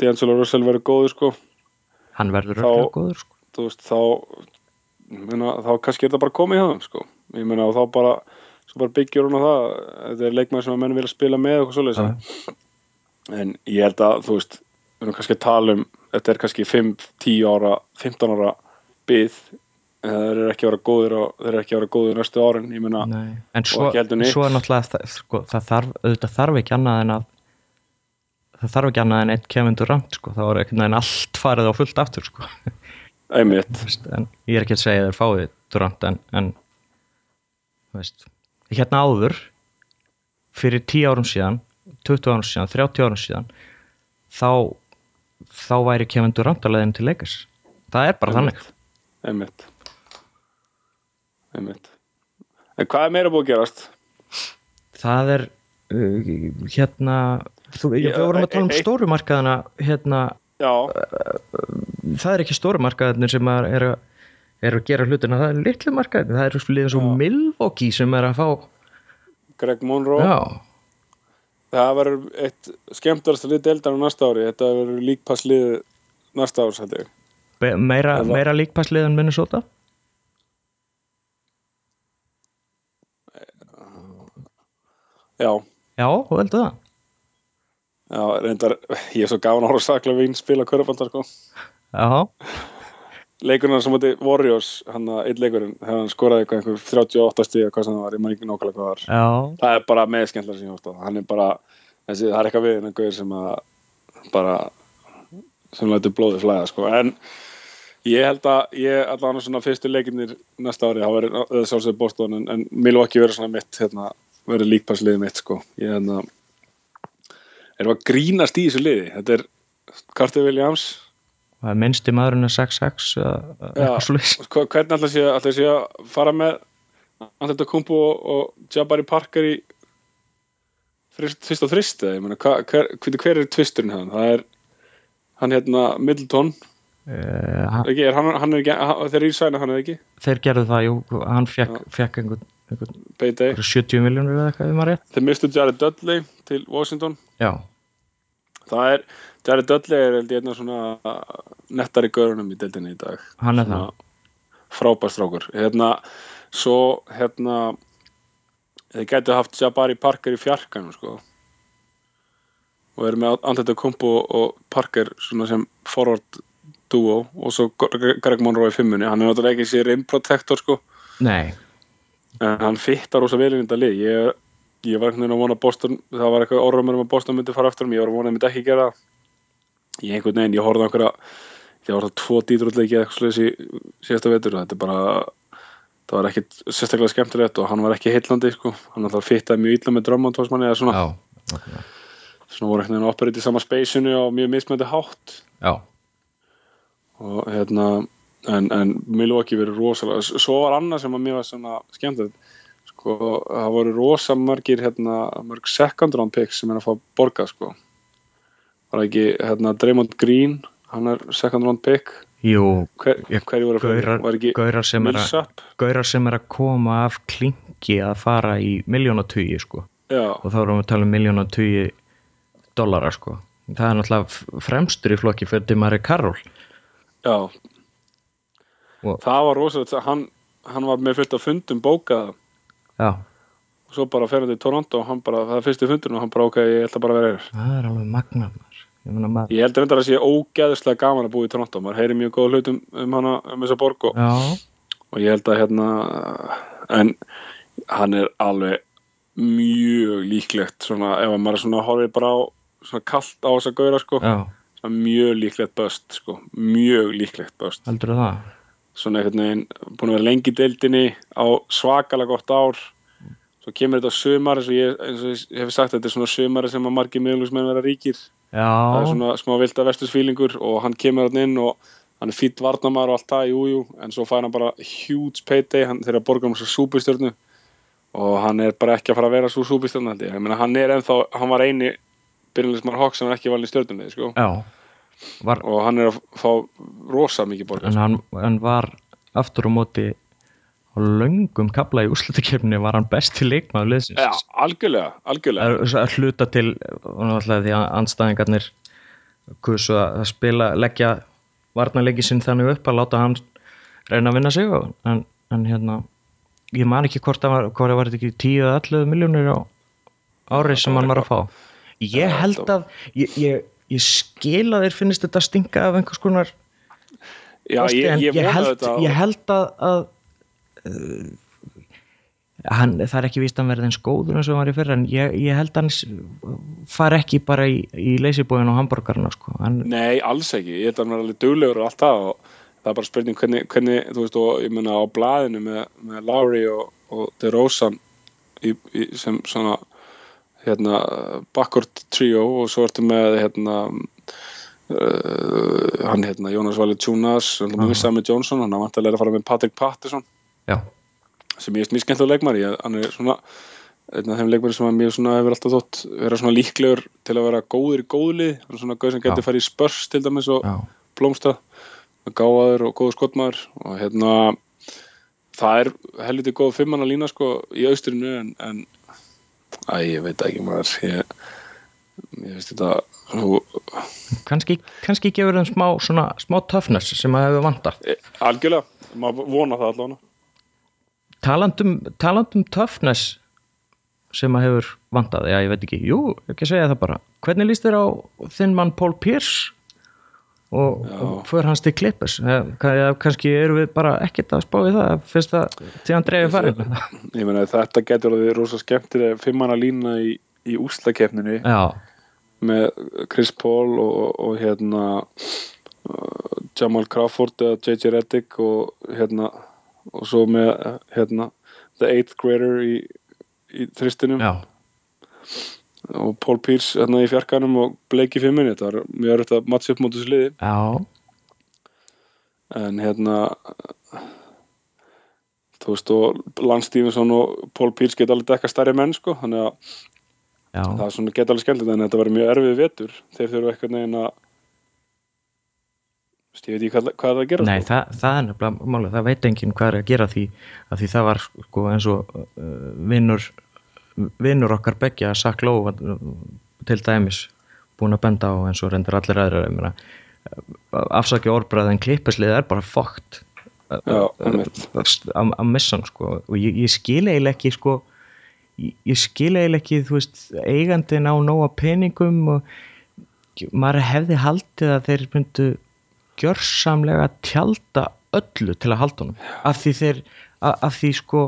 D'Angelo Russell verður góður sko hann verður örugglega góður sko. þú veist, þá meina, þá kannski er það bara komið hjá þeim sko ég meina og þá bara bara byggjur hún á það þetta er leikmaður sem að menn vilja spila með svoleiðis Já. en ég held að þú veist, við erum kannski að tala um þetta er kannski 5, 10 ára 15 ára en þeir eru ekki að vera góðir og þeir eru ekki að vera góðir næstu árin, ég meina en svo, svo er náttúrulega það, sko, það þarf, auðvitað þarf ekki annað en að það þarf ekki annað en eitt Kevin Durant sko. þá er einhvern veginn allt farið á fullt aftur sko. Einmitt, veist, en ég er ekki að segja þeir fáið Durant en, en veist, hérna áður fyrir 10 árum síðan 20 árum síðan, 30 árum síðan þá þá væri Kevin Durant að leiðin til leikars það er bara þannig. Einmitt. Einmitt. En hvað er meira búið að gerast? það er uh, hérna þú, við Já, vorum að tala um eitt- stóru markaðana hérna, Já, það er ekki stóru markaðarnir sem er að, er að gera hlutina, það er litlu markaðarnir það er liðin svo. Milwaukee sem er að fá Greg Monroe. Já, Það verður eitt skemmtarasta lið deildar á næsta ári. Þetta verður líkpasslið næsta árs held ég. Meira, meira líkpasslið en Minnesota? Já, já, þú heldur það já, reyndar Ég er svo gafan að horfa sakla vín spila körfaldar sko. Já, Leikurinn sem átti Warriors hann að einn leikurinn hann skoraði eitthvað einhver 38 stíða hvað sem það var, ég man ekki nákvæmlega hvað var. Já, það er bara með skemmtilega sem ég hótt á. Hann er bara, þessi, það er eitthvað við en gauður sem að bara sem lætur blóðið flæða sko. en ég held að ég allan svona fyrstu leikinnir næsta ári það verður sjálfsögðu Boston en, en Milwaukee verður svona mitt hérna, verður líkpassliðið mitt sko. ég hérna erum að grínast í þessu liði? Þetta er Carter Williams. Það er minnsti maðurinn er 6-6 eða eitthvað svoleiðis. Hva- hvernig ætla sé, að fara með Antetokounmpo og, og Jabari Parker í fyrst, og þrist eða? Hver, hver, hver er tvisturinn hann? Það er hann hérna Middleton. Hann- ekki, er, hann, hann er ekki, þeir eru í sæna hann er ekki? þeir gerðu það, jú, hann fekk, fekk einhvern, einhvern Payday, einhver 70 miljónur eða eitthvað, ef maður rétt. Þeir mistu Jared Dudley til Washington. Já, það er, Jared Dudley er held ég einna svona nettari görunum í deildinni í dag. Hann er Svona það. frábær strákur. Hérna, svo hérna þeir gætu haft Jabari Parker í fjarkanum sko. Og eru með Antetokounmpo og Parker svona sem forward duo og svo Greg Monroe í fimmunni. Hann er náttúrulega ekki sér rim protector sko. Nei, en hann fittar rosa vel inn í þetta lið. Ég, ég var einhvern veginn að vona að Boston það var eitthvað orðumur um að Boston myndi fara aftur um ég var að vona að það myndi ekki gera ég einhvern veginn, ég horfði á einhverja ég horfði á tvo dýtrúleiki eða eitthvað svoleiðis í síðasta vetur og þetta er bara það var ekkit sérstaklega skemmtilegt og hann var ekki heillandi sko, hann alltaf fittaði mjög illa með Drummond fannst manni, eða svona, já, svona voru einhvern veginn að operate í sama spacinu og mjög mismöndi hátt. Já. Og hérna en, en Milwaukee verið rosalega svo var annað sem að mér var svona skemmtilegt. Sko, það voru rosa margir hérna, mörg second round picks sem er að fá borga sko. Var ekki, hérna, Draymond Green hann er second round pick? Jú, Hver, gaurar, var ekki gaurar, sem er sem er að koma af klinki að fara í miljónatugi sko. já, og þá erum við að tala um miljónatugi dollara sko. það er náttúrulega fremstur í flokki fyrir Dimari Karol já Og- það var rosalega hann, hann var með fullt af fundum bókað já, og svo bara fer hann til Toronto og hann bara, það er fyrsti fundun og hann bara ok, ég ætla bara að vera hér. Það er alveg magnar ég Ég held reyndar að sé ógeðslega gaman að búa í Toronto maður heyri mjög góð hlutum um hana um þessa borg og, já, og ég held að hérna en hann er alveg mjög líklegt svona ef að maður svona horfið bara á svona kallt á þessa gauðra sko. Svona mjög líklegt böst sko. Mjög líklegt böst heldur það svona einhvern veginn búin að vera lengi í deildinni á svakalega gott ár. Svo kemur þetta sumar eins og ég, eins og ég hef sagt þetta er svona sumari sem að margir miðlusmenn vera ríkir. Það er já, svona smá vilda vestusfílingur og hann kemur hann inn og hann er fýtt varnamæður og allt það, jú, jú en svo fær hann bara huge payday hann þegar borgar um svo súpistjörnu og hann er bara ekki að fara að vera svo meina hann er ennþá, hann var eini byrjulegismar Hawks sem er ekki valin í stjörnunni sko. Var, og hann er að fá rosa mikið borgar en hann, hann var aftur á móti á löngum kabla í úrslutakefni var hann besti leikmaður liðsins. Já, algjörlega, algjörlega. Að, að hluta til því að anstæðingarnir kusu að spila leggja varnarleiki sinn þannig upp að láta hann reyna að vinna sig og, en, en hérna ég man ekki hvort það var, hvort það var ekki 10 eða 11 miljónir á ári sem hann var að fá. Ég held að ég, ég, ég skil að þér finnst þetta stinga af einhvers konar Já, kosti, ég, ég vona held, ég held að, að uh, hann, það er ekki víst að hann verði eins góður eins og hann var í fyrra en ég, ég held að hann fari ekki bara í, í leysibóðin og hambúrgarna sko. hann, Nei, alls ekki, ég held að hann er alveg duglegur og allt það og það er bara spurning hvernig, hvernig þú veist, og ég meina á blaðinu með, með Lowry og, og DeRozan sem svona hérna, backcourt trio og svo ertu með hérna uh, hann hérna Jónas Valur Tjúnas, hann er missað með Johnson hann er vantilega að fara með Patrick Patterson. Já, sem ég veist mjög skemmtilega leikmari, hann er svona þeim leikmæri sem að mér svona hefur alltaf þótt vera svona líklegur til að vera góður í er svona gauð sem getur farið í spörs til dæmis og já, blómstað gáðaður og góður skotmaður. Og hérna það er helviti góð fimmanna lína sko í austrinu en, en æ, ég veit ekki maður. Ég, ég veist þetta nú, kannski, kannski gefur þeim smá, svona, smá toughness sem að hefur vantað. E, algjörlega, maður vona það allavega. Talandum, talandum toughness sem að hefur vantað, já ég veit ekki. Jú, ekki segja það bara. Hvernig líst þér á þinn mann Paul Pierce og, og fyrir hans til Clippers. Eh, eða kannski eru við bara ekkert að spá í það fyrst að til hann dreifir farin ég meina þetta getur þið rosa skemmtilega fimmanna lína í, í úslakefninu með Chris Paul og, og, og hérna uh, Jamal Crawford eða JJ Redick og hérna og svo með uh, hérna The Eighth Grader í, í þristinum já, og Paul Pierce hérna í fjarkanum og Blake í fimminni, þetta var mjög örugt að matcha upp móti þessu liði. Já. En hérna þú veist og Lance Stevenson og Paul Pierce geta alveg dekka stærri menn sko þannig að já, það er svona geta alveg skemmtilegt en þetta verður mjög erfið vetur. Þeir þurfa eitthvað neginn að ég veit ekki hvað, hvað það er að gera Nei, sko. það, það er nefnilega máli, það veit enginn hvað er að gera því að því það var sko eins og uh, vinnur vinnur okkar beggja, Sack uh, til dæmis búin að benda á eins og reyndir allir aðra afsakja orðbræðin klippislið er bara fókt að missa hann sko. Og ég, ég skil eiginlega ekki sko ég, ég skil eiginlega ekki þú veist eigandinn á nóga peningum og maður hefði haldið að þeir myndu gjörsamlega tjalda öllu til að halda honum. Af því þeir af, af því sko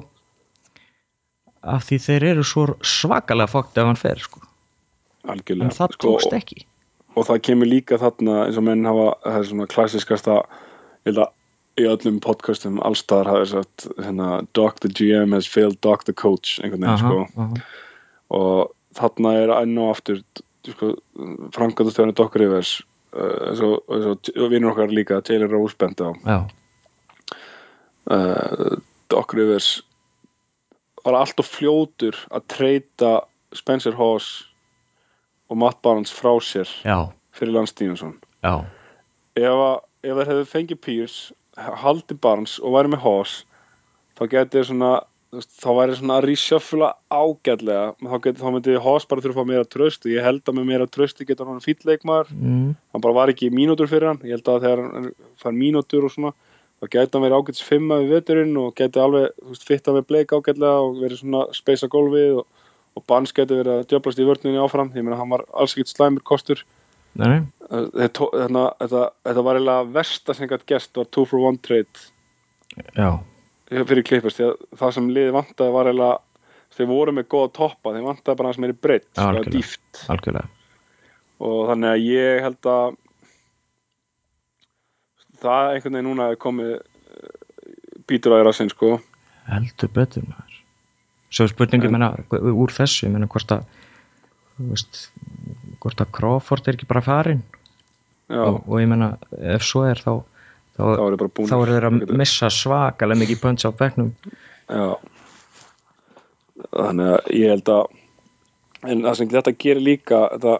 af því þeir eru svo svakalega fókt ef hann fer sko. Algjörlega en það Sko, tókst og, ekki. og það kemur líka þarna eins og menn hafa það er svona klassiskasta í öllum podcastum allstaðar hafa sagt hérna, Doc the GM has failed Doc the coach einhvern veginn sko. aha. og þarna er enn og aftur sko, framkvæmdastjóðan Doc Rivers uh, eins og, eins og vinnur okkar líka Taylor Rose benda á. Uh, Doc Rivers var alltaf fljótur að treyta Spencer Hawes og Matt Barnes frá sér já, fyrir Lance Stevenson. Já. Ef, ef þeir hefðu fengið Pierce haldi Barnes og væri með Hawes þá geti þeir svona þá væri svona að reshuffla ágætlega þá, geti, þá myndi Hawes bara þurfa að fá meira tröst og ég held að með meira trösti getur hann fýll leikmaður. Mm, hann bara var ekki mínútur fyrir hann ég held að þegar hann fær mínútur og svona þá gæti hann verið ágætis fimma við veturinn og gæti alveg þú veist, fitta með bleik ágætlega og verið svona speisa gólfið og, og Barnes gæti verið að djöblast í vörninni áfram. Ég meina hann var alls ekkert slæmur kostur. Uh, þetta, þetta, þetta, þetta var eiginlega versta sem gætt gest var 2 for 1 trade. Já, fyrir að það sem liði vantaði var eiginlega þeir voru með góða toppa þeir vantaði bara hans meiri breytt Já, sko, algjörlega. dýft. Algjörlega. Og þannig að ég held að það einhvern veginn núna er komið uh, bítur á þeirra sinn sko. Heldur betur maður. Svo er spurningi, En- menna, úr þessu menna hvort að veist, hvort að Crawford er ekki bara farin já, og, og ég menna ef svo er þá þá, þá er eru þeir að missa svakalega mikið punch á bekknum. Já. Þannig að ég held að en það sem þetta gerir líka þetta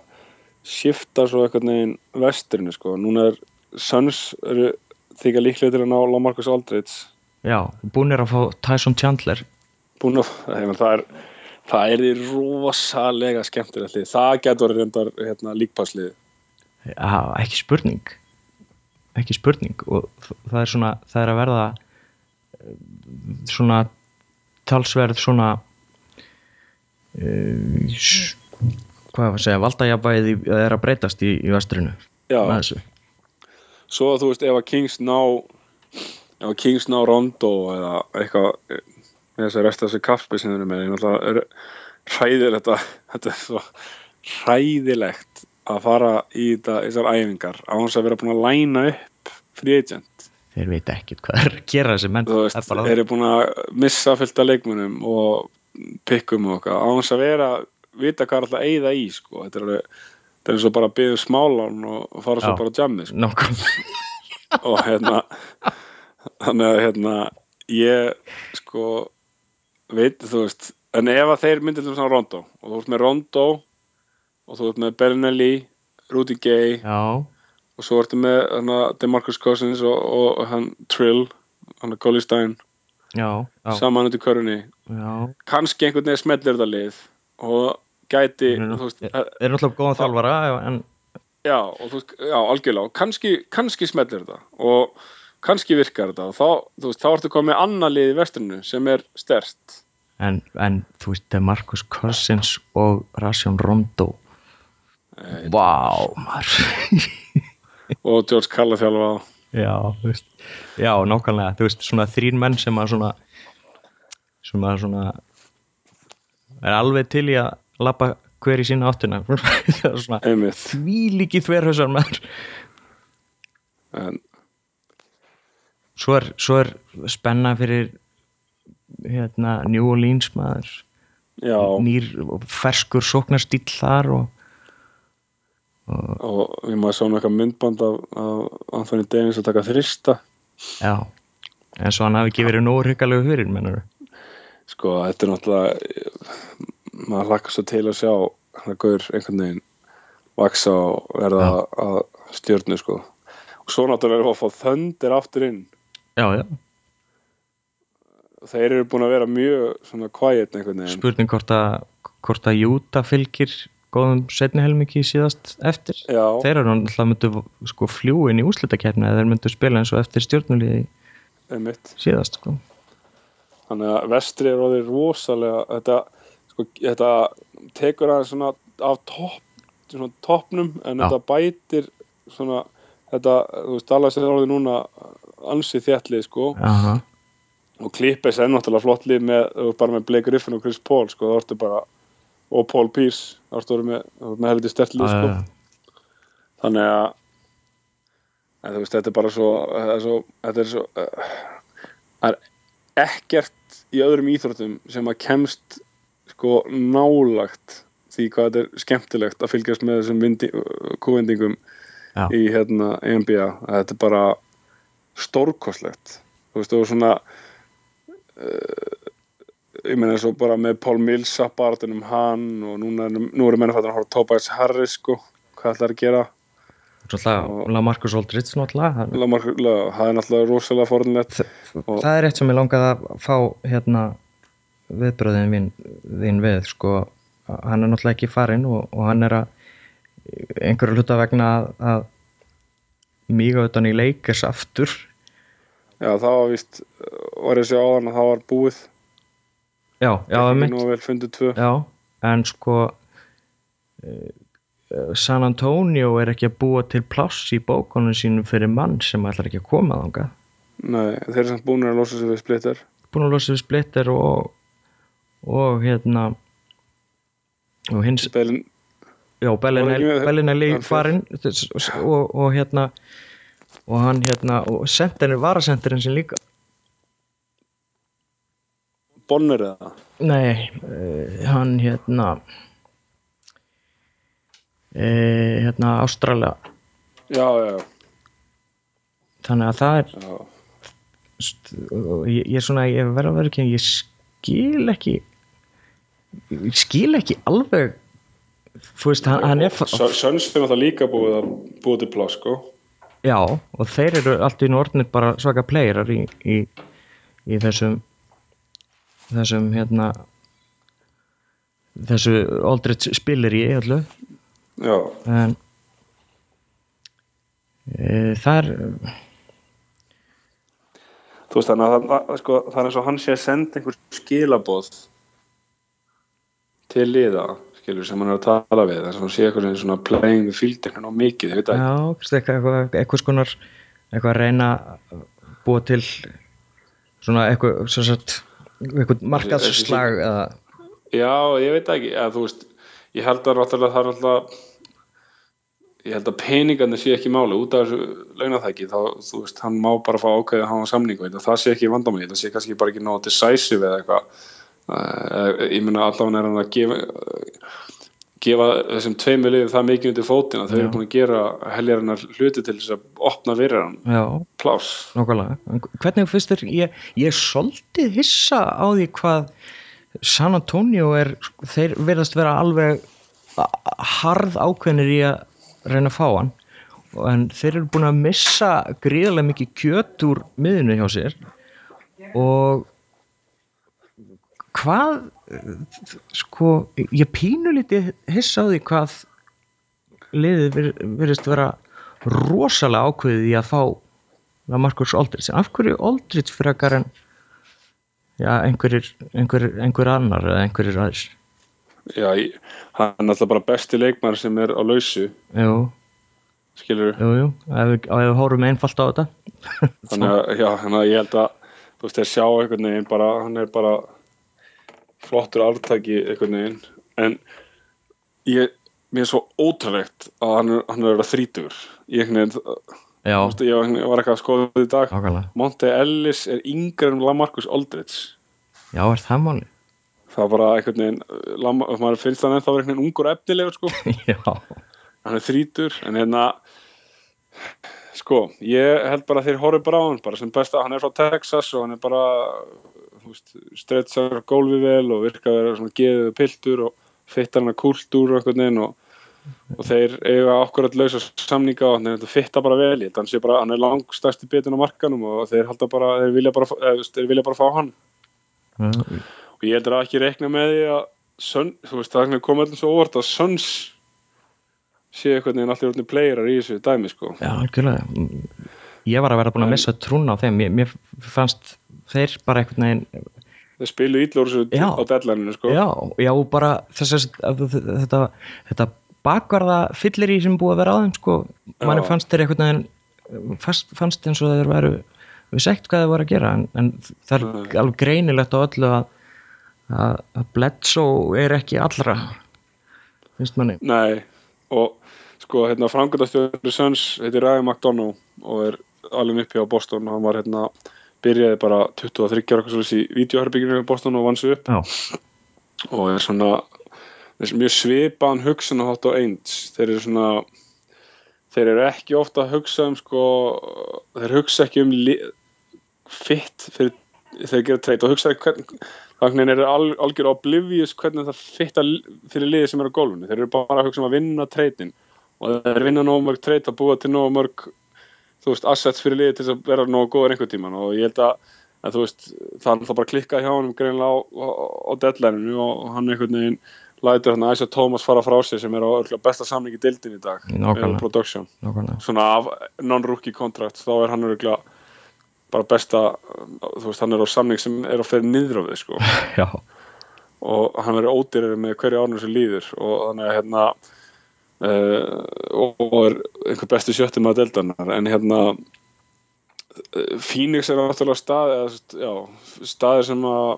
shifta svo einhvern veginn vesturinu sko, núna er Suns eru þykja líklega til að ná Lamarcus Aldridge. Já, búnir að fá Tyson Chandler. Búin að, það er það er því rosalega skemmtilegt lið. það getur reyndar hérna, líkpasslið já, ekki spurning. Ekki spurning. Og það er svona, það er að verða eh, svona talsverð svona uh, hvað var að segja valdajabæði er að breytast í, í vestrinu já, svo að þú veist ef að Kings ná ef að Kings ná Rondo eða eitthvað eh, með þess að resta þessi kaffbi sem þeir eru með náttúrulega er hræðilegt að þetta er svo hræðilegt að fara í þetta, þessar æfingar á hans að vera búin að læna upp free agent þeir veit ekkert hvað er að gera þessi menn Það veist, er þeir eru búin að missa fullt af leikmunum og pikkum og okkar á hans að vera vita hvað er alltaf eyða í sko. þetta er alveg þetta er eins og bara að byggja smálán og fara svo bara að jammi sko. [laughs] og hérna þannig að hérna ég sko veit þú veist en ef að þeir myndir til svona Rondo og þú ert með Rondo og þú ert með Bellinelli Rudy Gay já, og svo ertu með hana, Demarcus Cousins og, og, hann Trill hann Collie Stein. Já, já, saman undir körunni kannski einhvern veginn smellir þetta lið og gæti þú veist, Þeir eru náttúrulega góðan þjálfara en já, og veist, já, algjörlega og kannski, kannski smellir þetta og kannski virkar þetta og þá, þú veist, þá ertu komið með annað lið í vestrinu sem er stert en, en þú veist, það er Marcus Cousins og Rasjón Rondo Vá, maður. [laughs] Og George Kalla þjálfa Já, þú veist Já, nákvæmlega, þú veist, svona þrín menn sem að svona sem að svona er alveg til í að labba hver í sína áttuna [laughs] það er svona því líki þverhausar maður. En, svo er, svo er spenna fyrir hérna New Orleans maður. Já, nýr og ferskur sóknarstýll þar og og við maður sáum eitthvað myndband af, af Anthony Davis að taka þrista. Já, en svo hann hafi ekki verið nógu hryggalegu fyrir, mennur sko, þetta er náttúrulega maður hlakkar svo til að sjá hann að gaur einhvern veginn vaksa og verða Já. að stjörnu sko. Og svo náttúrulega erum við að fá þöndir aftur inn. Já, já, þeir eru búin að vera mjög svona quiet einhvern veginn. Spurning hvort að hvort að Júta fylgir góðum setni helmingi síðast eftir. Já, þeir eru náttúrulega myndu sko fljú inn í úslitakefni eða þeir myndu spila eins og eftir stjórnuliði síðast sko. þannig að vestri er rosalega þetta, sko, þetta tekur aðeins svona af topp svona toppnum en Já. þetta bætir svona þetta, þú veist, Dallas er orðið núna ansið þjættlið sko. Aha, og Clippers er náttúrulega flott lið með, bara með Blake Griffin og Chris Paul sko, það ertu bara og Paul Pierce, það orðið með, með heldur stert lið sko, já, þannig að en, veist, þetta er bara svo þetta er svo, þetta er svo uh, það er ekkert í öðrum íþróttum sem að kemst sko nálagt því hvað þetta er skemmtilegt að fylgjast með þessum kúvendingum í hérna NBA þetta er bara stórkostlegt. Þú veist, og svona uh, ég meina svo bara með Paul Millsap barðin um hann og núna, er- nú eru mennafættan að horfa Tobias Harris sko, hvað ætlar að gera? Náttúrulega Marcus Aldridge náttúrulega hann- Lamar, það er náttúrulega rosalega forðinlegt og- það er eitt sem ég langaði að fá hérna viðbröðin þín, þín við sko, hann er náttúrulega ekki farinn og, og hann er að einhverju hluta vegna að, að míga utan í leikers aftur. Já, það var víst var ég að sjá á hann að það var búið. Já, já, tvö. Já en sko eh, San Antonio er ekki að búa til pláss í bókunum sínum fyrir mann sem ætlar ekki að koma þangað. Nei, þeir eru samt búinir að losa sig við splitter. Búin að losa við splitter og og hérna og hins Belin, já, Bellinelli hann fer- farinn og, og hérna og hann hérna og sendirinn, varasendirinn sem líka Bonner eða? Nei, uh, hann hérna uh, hérna Ástralia. Já, já, þannig að það er já. Ég, ég er svona, ég verð að vera ekki ég skil ekki ég skil ekki alveg þú veist, hann, hann er fa- Söns er náttúrulega líka búið að búið til pláss sko. Já, og þeir eru allt í orðnir bara svaka playerar í, í, í þessum þessum hérna þessu Aldrich spilir í öllu. Já, en e, það er þú veist þannig að það, það- sko, það er eins og hann sé að senda einhver skilaboð til liða skilur sem hann er að tala við þess að hann sé eitthvað sem svona playing the field eitthvað ná mikið, ég veit það já, eitthvað, eitthvað, skonar eitthvað að reyna að búa til svona eitthvað sagt, eitthvað markaðsslag eða já, ég veit ekki, eða, þú veist ég held að náttúrulega það er náttúrulega ég held að peningarnir sé ekki máli út af þessu launaþæki þá, þú veist, hann má bara fá ákveðið að hafa samningu, það sé ekki vandamáli það sé kannski bara ekki nóg decisive eða eitthvað ég meina allavega er hann að gefa gefa þessum tveimur liðum það mikið undir fótinn að þau eru búin að gera heljarinnar hluti til þess að opna nákvæmlega. En hvernig fyrst þér, ég, ég er svolítið hissa á því hvað San Antonio er þeir verðast vera alveg harð ákveðnir í að reyna að fá hann. En þeir eru búin að missa gríðarlega mikið kjöt úr miðinu hjá sér. Og hvað sko, ég pínu lítið hissa á því hvað liðið virðist vera rosalega ákveðið í að fá Markus Aldrich, af hverju Aldrich frekar en já, einhverjir, einhverjir, einhver annar eða einhverjir aðeins Já, ég- hann er alltaf bara besti leikmar sem er á lausu, jú, skilur jú, jú, ef við, hórum einfalt á þetta. Þannig að, já, þannig að ég held að þú veist, þeir sjá einhvern veginn bara, hann er bara flottur arftaki einhvern veginn en ég, mér er svo ótrúlegt að hann er, hann er að vera þrítur ég, veginn, veist, ég var- eitthvað að skoða þetta í dag. Ákvæmlega, Monte Ellis er yngre en Lamarcus Aldridge. Já, er það máli það var bara einhvern veginn Lam, maður finnst hann ennþá vera einhvern veginn ungur efnilegur sko. [laughs] já, hann er þrítur en hérna sko, ég held bara að þeir horfðu bara á hann bara sem besta, hann er frá Texas og hann er bara stretsar gólfi vel og virka að vera svona geðið piltur og fittar hann að kultúr og einhvern veginn og, og þeir eiga okkur að lausa samninga og hann fitta bara vel. Í þetta, hann er langstæsti bitin á markanum og þeir bara, þeir vilja bara, eða, þeir vilja bara fá hann. Já, og ég heldur að ekki reikna með því að Sun, þú veist, það kom allir svo óvart að Suns sé einhvern veginn allir orðin playerar í þessu dæmi sko. já, algjörlega. Ég var að vera búin að missa trúna á þeim. Mér fannst þeir bara einhvern veginn þeir spilu Já. á deadlineinu sko. Já, já, og bara þess að þetta, þetta bakvarða fyllir í sem búið að vera á þeim sko, manni fannst þeir einhvern veginn fannst, fannst eins og þeir væru við segt hvað þeir voru að gera en, en það er Nei. alveg greinilegt á öllu að, að, að Bledsoe er ekki allra finnst manni Nei, og sko hérna framkvæmdastjóri Suns heitir Ryan McDonough og er alveg uppi á Boston hann var hérna, byrjaði bara 23 ára eitthvað svolítið í videoherbygginu í Boston og vann sig upp. Já, og er svona þessi mjög svipaðan hugsunahátt á eins. Þeir eru svona þeir eru ekki ofta að hugsa um sko, þeir hugsa ekki um fitt fyrir þeir gera treyt og hugsa ekki hvern þannig er al, algjör oblivious hvernig það fitta fyrir liðið sem er á gólfinu. Þeir eru bara að hugsa um að vinna treytin og þeir vinna nógu mörg treyt að búa til nógu mörg þú veist, assets fyrir liðið til að vera nógu góður einhvern tíman og ég held að, að þú veist, það er alltaf bara klikkað hjá hann greinlega á, á, á deadlineinu og hann einhvern veginn lætur hann að Æsa Tómas fara frá sér sem er á örugglega besta samning í dildin í dag með production, nákvæmlega. Svona af non-rookie contract, þá er hann örugglega bara besta, þú veist, hann er á samning sem er að fyrir niður á við sko. [laughs] Og hann verður ódýrari með hverju árnum sem líður og þannig að hérna og, og er einhver bestu sjöttum að deldanar en hérna uh, Phoenix er náttúrulega stað eða, já, staðir sem að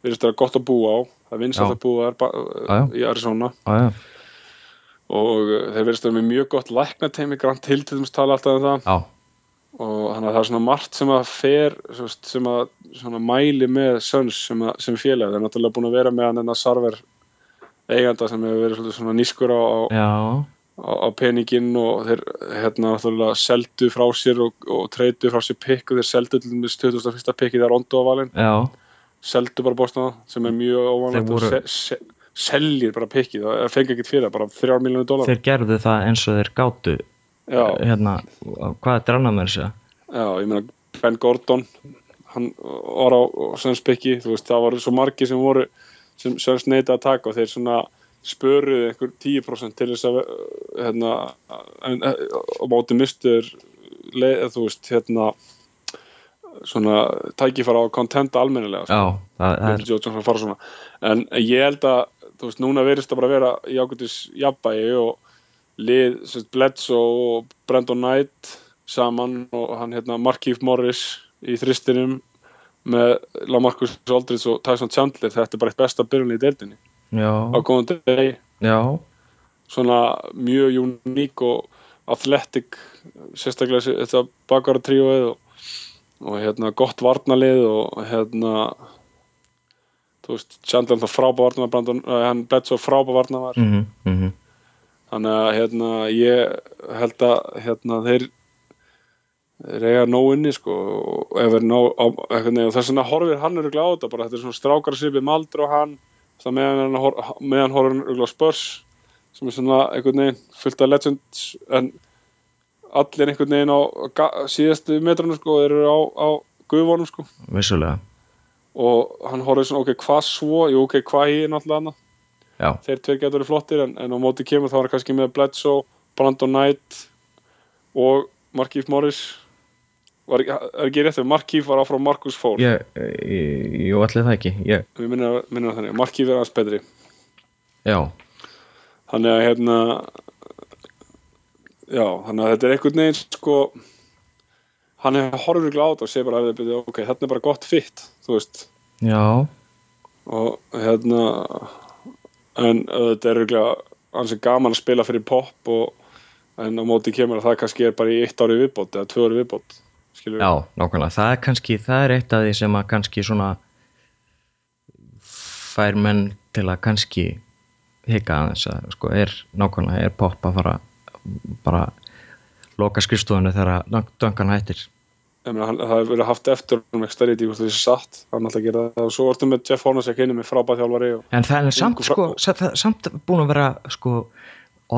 virðist vera gott að búa á. Það Já. að búa þar í Arizona. Já, já, og uh, þeir virðist vera með mjög gott læknateimi Grant Hill til þess tala alltaf um það. Já, og þannig að það er svona margt sem að fer sem að mæli með Suns sem, að, sem félag, það er náttúrulega búin að vera með hann en að Sarver eiganda sem hefur verið svolítið svona nýskur á, á, á, peninginn og þeir hérna náttúrulega seldu frá sér og, og treytu frá sér pikk og þeir seldu til dæmis 21. pikkið þar Rondo á valin, já, seldu bara bóstana sem er mjög óvanlegt voru- se, se, seljir bara pikkið, það fengi ekkert fyrir það, bara 3 miljónu dólar þeir gerðu það eins og þeir gátu já, hérna, hvað er drannað með þessu? Já, ég meina Ben Gordon hann var á Sönspikki þú veist, það voru svo margi sem voru sem Söns neita að taka og þeir svona spöruðu einhver 10% til þess að hérna en, á móti mistur leið, þú veist, hérna svona tækifara á kontenta almennilega sko. Já, er en ég held að, þú veist, núna verðist það bara vera í ágætis jafnbægi og lið, sem sagt, Bledsoe og Brandon Knight saman og hann hérna Markif Morris í þristinum með Lamarcus Aldridge og Tyson Chandler þetta er bara eitt besta byrjun í deildinni. Já, á góðan degi, já, svona mjög uník og athletic sérstaklega þetta bakvara tríóið og, og hérna gott varnalið og hérna þú veist, Chandler það frábá varnar Brandon, uh, hann Bledsoe frábá varnar mhm, mhm. Þannig að hérna ég held að hérna þeir þeir eiga nóg inni sko og þess vegna horfir hann öruglega á þetta bara þetta er svona strákar að svipi maldur og hann það meðan hann, meðan horfir hann öruglega á spörs sem er svona einhvern veginn fullt af legends en allir einhvern veginn á síðastu metrunum sko þeir eru á, á guðvonum sko. Vissulega. Og hann horfir svona ok, hvað svo, jú ok, hvað ég er náttúrulega annað? Já, þeir tveir getur verið flottir en, en á móti kemur þá er hann kannski með Bledsoe, Brandon Knight og Markif Morris var er ekki rétt ef Markif var áfram Ford? Ég, ég, jú, allir það ekki. Markif er aðeins betri. Já, þannig að hérna já, þannig að þetta er einhvern veginn sko hann hefur horfður þetta og segir bara að þetta ok, þetta er bara gott fitt þú veist. Já. Og hérna en þetta er auðvitað hans er gaman að spila fyrir pop og, en á móti kemur að það kannski er bara í eitt ári viðbót eða tvö ári viðbót skilur Já, nákvæmlega, það er kannski, það er eitt af því sem að kannski svona fær menn til að kannski hika aðeins að sko er nákvæmlega, er pop að fara bara loka skrifstofunni þegar Duncan hættir. Ég meina, hann, það hefur verið haft eftir um ekki stærri í hvort það sé satt. Hann alltaf gera það. Og svo vartum með Jeff Hornacek inni með frábæð þjálfari og En það er samt sko, það samt búin að vera sko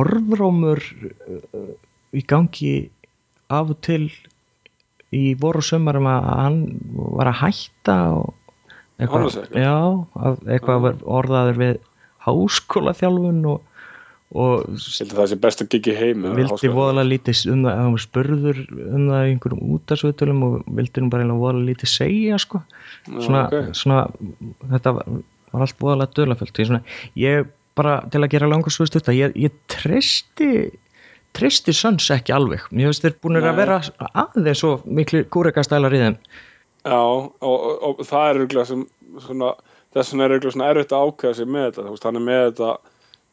orðrómur uh, í gangi af og til í voru sömarum að hann var að hætta og Hornacek? já, að eitthvað var orðaður við háskólaþjálfun og, og heim vildi voðalega lítið um það, hann var spurður um það í einhverjum útasvötulum og vildi nú bara voðalega lítið segja sko svona, ok. svona þetta var, var allt voðalega dölaföld ég, svona, ég bara til að gera stutta ég, ég treysti treysti Söns ekki alveg. Mér finnst þeir búinir að vera aðeins svo miklu kúrekastælar í þeim. Já, og, og, og það er auðvitað sem svona, þess vegna er auðvitað svona erfitt að ákveða sig með þetta, hann er með þetta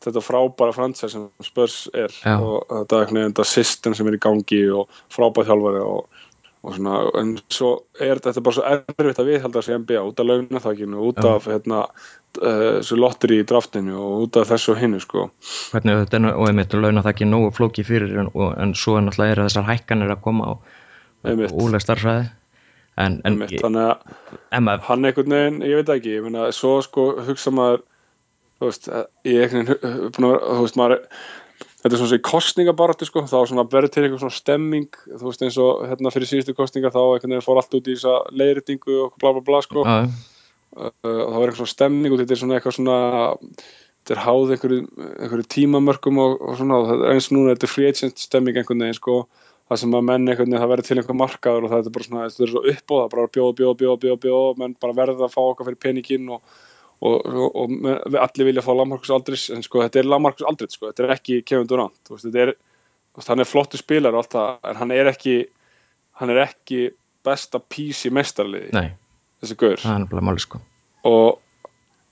þetta frábæra fransæð sem Spurs er Já. og þetta er einhvern veginn þetta system sem er í gangi og frábæð þjálfari og, og svona, en svo er þetta bara svo erfitt að viðhalda sig NBA út af launaþakinu, út af hérna, uh, þessu lotteri í draftinu og út af þessu hinnu, sko. Hvernig þetta er og einmitt launa það ekki nógu flóki fyrir en, og, en svo er náttúrulega þessar hækkanir að koma á úlega starfræði en, en Einmitt, þannig að hann einhvern veginn, ég veit ekki ég meina, svo sko hugsa maður þú veist, ég einhvern veginn vera, þú veist, maður þetta er svona svo í kostningabaratu sko, þá svona verður til eitthvað svona stemming, þú veist, eins og hérna fyrir síðustu kostninga þá einhvern veginn fór allt út í þessa leiðritingu og bla bla bla sko, uh, og það var eitthvað svona stemming og þetta er svona eitthvað svona þetta er háð einhverju, einhverju tímamörkum og, og svona, og eins og núna þetta er free agent stemming einhvern veginn sko. Það sem að menn einhvern veginn, það verður til einhver markaður og það er bara svona, þetta er svo er bara bjóð, bjóð, bjóð, bjóð, bjóð, menn bara verða að fá okkar fyrir peningin og, og, og, og allir vilja fá Lamarcus Aldris, en sko þetta er Lamarcus Aldris sko, þetta er ekki Kevin Durant, veist, er hann er flottu spilar og allt það, en hann er ekki hann er ekki besta pís í mestarliði, nei, þessi gaur. Máli sko. Og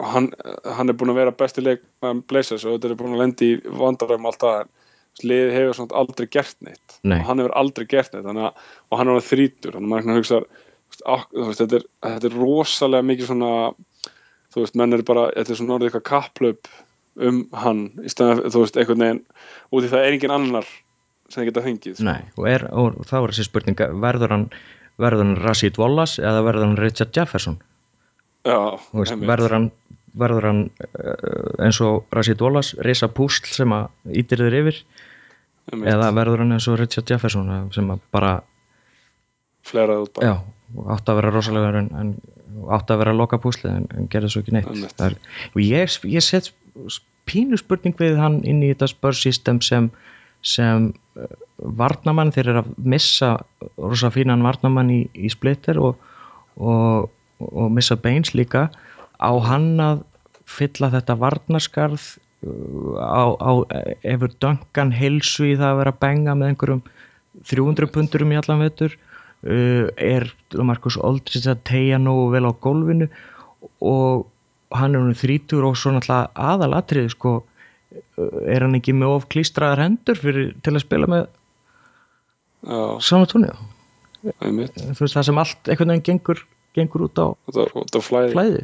hann, hann er búinn að vera besti leikmann Blazers og þetta er búinn að lendi í vandaræðum allt það en liðið hefur svona aldrei gert neitt. Nei. og hann hefur aldrei gert neitt að, og hann er alveg þrítur þannig að maður hugsa þetta er rosalega mikið svona þú veist, menn er bara, þetta er svona orðið eitthvað kapplöp um hann í staðan, þú veist, einhvern veginn út í það er engin annar sem þið geta fengið sko. Nei, og, er, og þá er þessi spurning verður hann, verður hann Rashid Wallace eða verður hann Richard Jefferson Já, veist, verður hann, verður hann uh, eins og Rashid Wallace risa púsl sem að ítir þér yfir Einmitt. eða verður hann eins og Richard Jefferson eh, sem að bara, flerað út átt að vera rosalegur en, en átt að vera að loka púslið en, en gerði svo ekki neitt. Er, og ég, ég set pínu spurning við hann inn í þetta spörsystem sem sem uh, varnamann þeir eru að missa rosa fínan varnamann í, í splitter og, og, og missa beins líka. Á hann að fylla þetta varnaskarð uh, á, á efur döngan heilsu í það að vera að benga með einhverjum 300 pundurum í allan vetur uh, er Markus Aldrich að tegja nógu vel á gólfinu og hann er hún þrítur og svo náttúrulega aðalatrið sko uh, er hann ekki með of klístraðar hendur fyrir, til að spila með sama tóni einmitt. Þú veist það sem allt einhvern veginn gengur, gengur út á af flæði. flæði.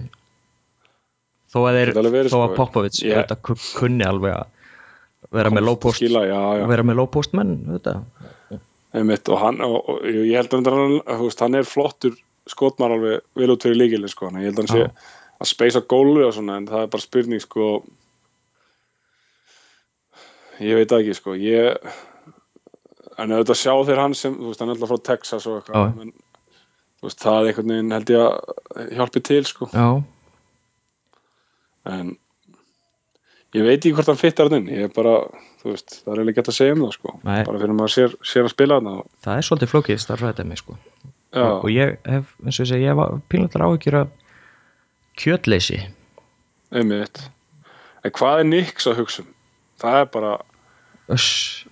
Þó að, alveg verið, þó að sko. Popovits ku- kunni alveg að vera vera með low post menn þetta. Einmitt, og hann, og, og ég held að hann, veist, hann er flottur skotmar alveg vel út fyrir líkilin sko, ég held að hann sé að speysa gólfi og svona, en það er bara spurning sko ég veit ekki sko ég en auðvitað sjá þeir hann sem, þú veist, hann er alltaf frá Texas og eitthvað, menn þú veist, það einhvern veginn held ég að hjálpi til sko, já, en ég veit ekki hvort hann fittar hann inn, ég er bara þú veist, það er eiginlega gett að segja um það sko. Nei. bara fyrir maður sér, sér að spila hann það er svolítið flókið starfræðið mig sko. Já, og ég hef, eins og ég segi, ég var pínlega áhyggjur af kjötleysi. Einmitt. En hvað er Nix að hugsa um? það er bara Öss,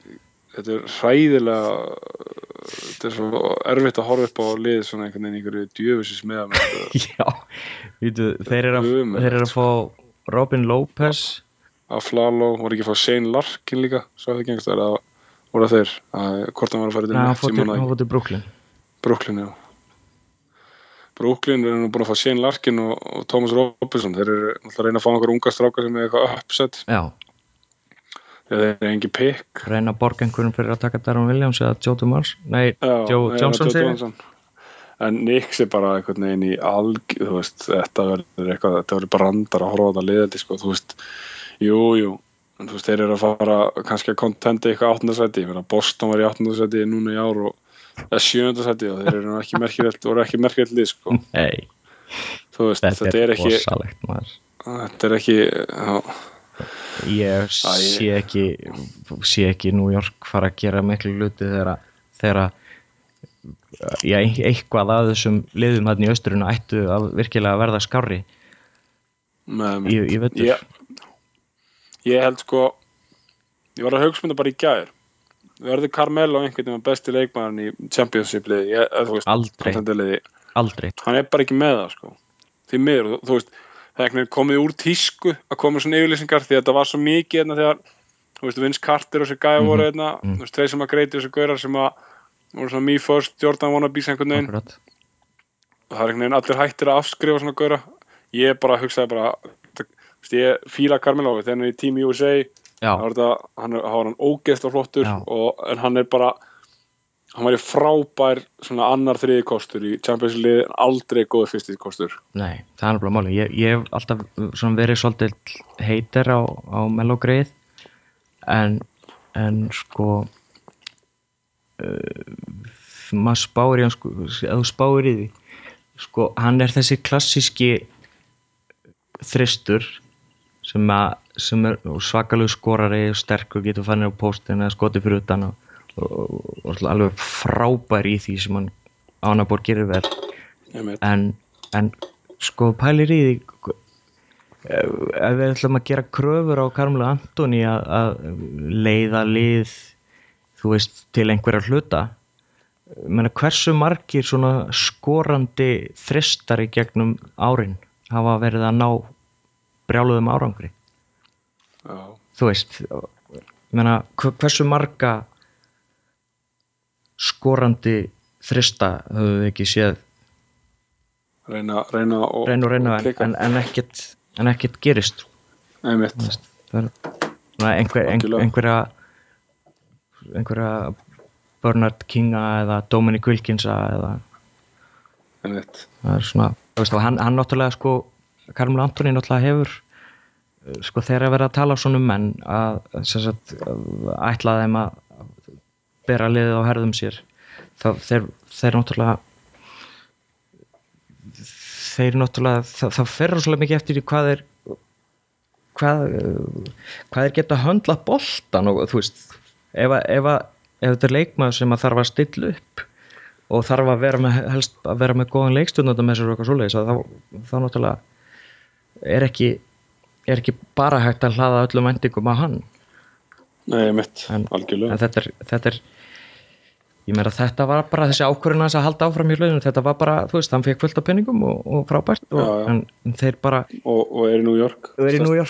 þetta er hræðilega þetta er svo erfitt að horfa upp á lið svona einhvern veginn einhverju djöfusis með [laughs] já. Vítu, þeir eru að, þeir eru að fá Robin Lopez að Flalo, voru ekki að fá Shane Larkin líka svo að það gengst það voru það þeir, að, hvort hann var að fara til Nei, hann til Brooklyn. Brooklyn, já. Brooklyn er nú búin að fá Shane Larkin og, og Thomas Robinson, þeir eru náttúrulega að reyna að fá einhver unga stráka sem er eitthvað upset. Já, þeir eru engi pick. Reyna að borga einhverjum fyrir að taka Darren Williams eða Joe DeMars nei, Já, Joe Johnson Joe Johnson. en Nix er bara einhvern veginn í alg veist, þetta verður eitthvað þetta verður brandar að horfa á þetta liðaldi sko, þú veist, jú, jú. En þú veist, þeir eru að fara kannski að kontenta eitthvað áttundasæti, ég meina Boston var í áttundasæti núna í ár og eða sjöndasæti og þeir eru ekki merkilegt voru ekki merkilegt lið, sko. [laughs] Nei, þú veist, þetta, þetta er ekki rosalegt maður. Þetta er ekki já, ég ég- sé ekki sé ekki New York fara að gera miklu hluti þegar þegar já, eitthvað að þessum liðum hann í austurinu ættu að virkilega verða skárri. Með, í, í vettur ég, ég held sko ég var að hugsa mynda bara í gær. Verður Carmelo einhvern veginn besti leikmaðurinn í Championship liði, ég, veist aldrei, aldrei. Hann er bara ekki með það sko. Því miður, þú, þú veist það er komið úr tísku að koma svona yfirlýsingar því að þetta var svo mikið hérna þegar þú veist, Vince Carter og þessi gæði voru hérna mhm. þú veist, þeir sem að greiti þessi gaurar sem að voru svona me first, Jordan wannabes einhvern veginn. Akkurat. Það er einhvern veginn allir hættir að afskrifa svona gaura. Ég bara hugsaði bara ég fíla Carmelo þegar hann er í Team USA þetta, hann er, hann ógeðslega flottur og, en hann er bara hann væri frábær svona annar þriði kostur í Champions League en aldrei góður fyrsti kostur. Nei, það er alveg máli ég, ég hef alltaf svona verið svolítið heitir á, á Melogreið en en sko uh, maður spáir í hann sko, eða spáir í því sko, hann er þessi klassíski þristur sem, að, sem er svakalegu skorari og sterkur getur fannir á póstin eða skoti fyrir utan og, og, og alveg frábær í því sem hann ánabor gerir vel en, en sko pælir í því ef við ætlum að gera kröfur á Karmelu Antoni að, að leiða lið þú veist til einhverja hluta menna hversu margir svona skorandi þristar í gegnum árin hafa verið að ná brjáluðum árangri. Já. þú veist menna, hversu marga skorandi þrista höfum við ekki séð? Reyna, reyna og, reyna og reyna og en, en, ekkert, en ekkert gerist. Veist. það er einhver, einhverja einhverja Bernard Kinga eða Dominic Wilkinsa eða einmitt. það er svona, veist, hann, hann náttúrulega sko, Karmel Antoni náttúrulega hefur eh, sko þegar að vera að tala svona um menn að sagt að ætla þeim að bera liðið á herðum sér þá þeir, þeir náttúrulega þeir náttúrulega það, það fer rosalega mikið eftir í hvað er hvað, hvað er geta höndla boltan og þú veist ef, að, ef, að, ef þetta er leikmaður sem að þarf að stilla upp og þarf að vera með helst að vera með góðan með sér og eitthvað svoleiðis að þá náttúrulega er ekki er ekki bara hægt að hlaða öllum vendingum á hann. Nei, einmitt, En- algjörlega. en þetta er, þetta er ég meira þetta var bara þessi ákvörðin hans að halda áfram í hlaunum, þetta var bara, þú veist, hann fekk fullt af penningum og, og frábært og, Já, já. En, en þeir bara, og, og er í New York. Og er í New York.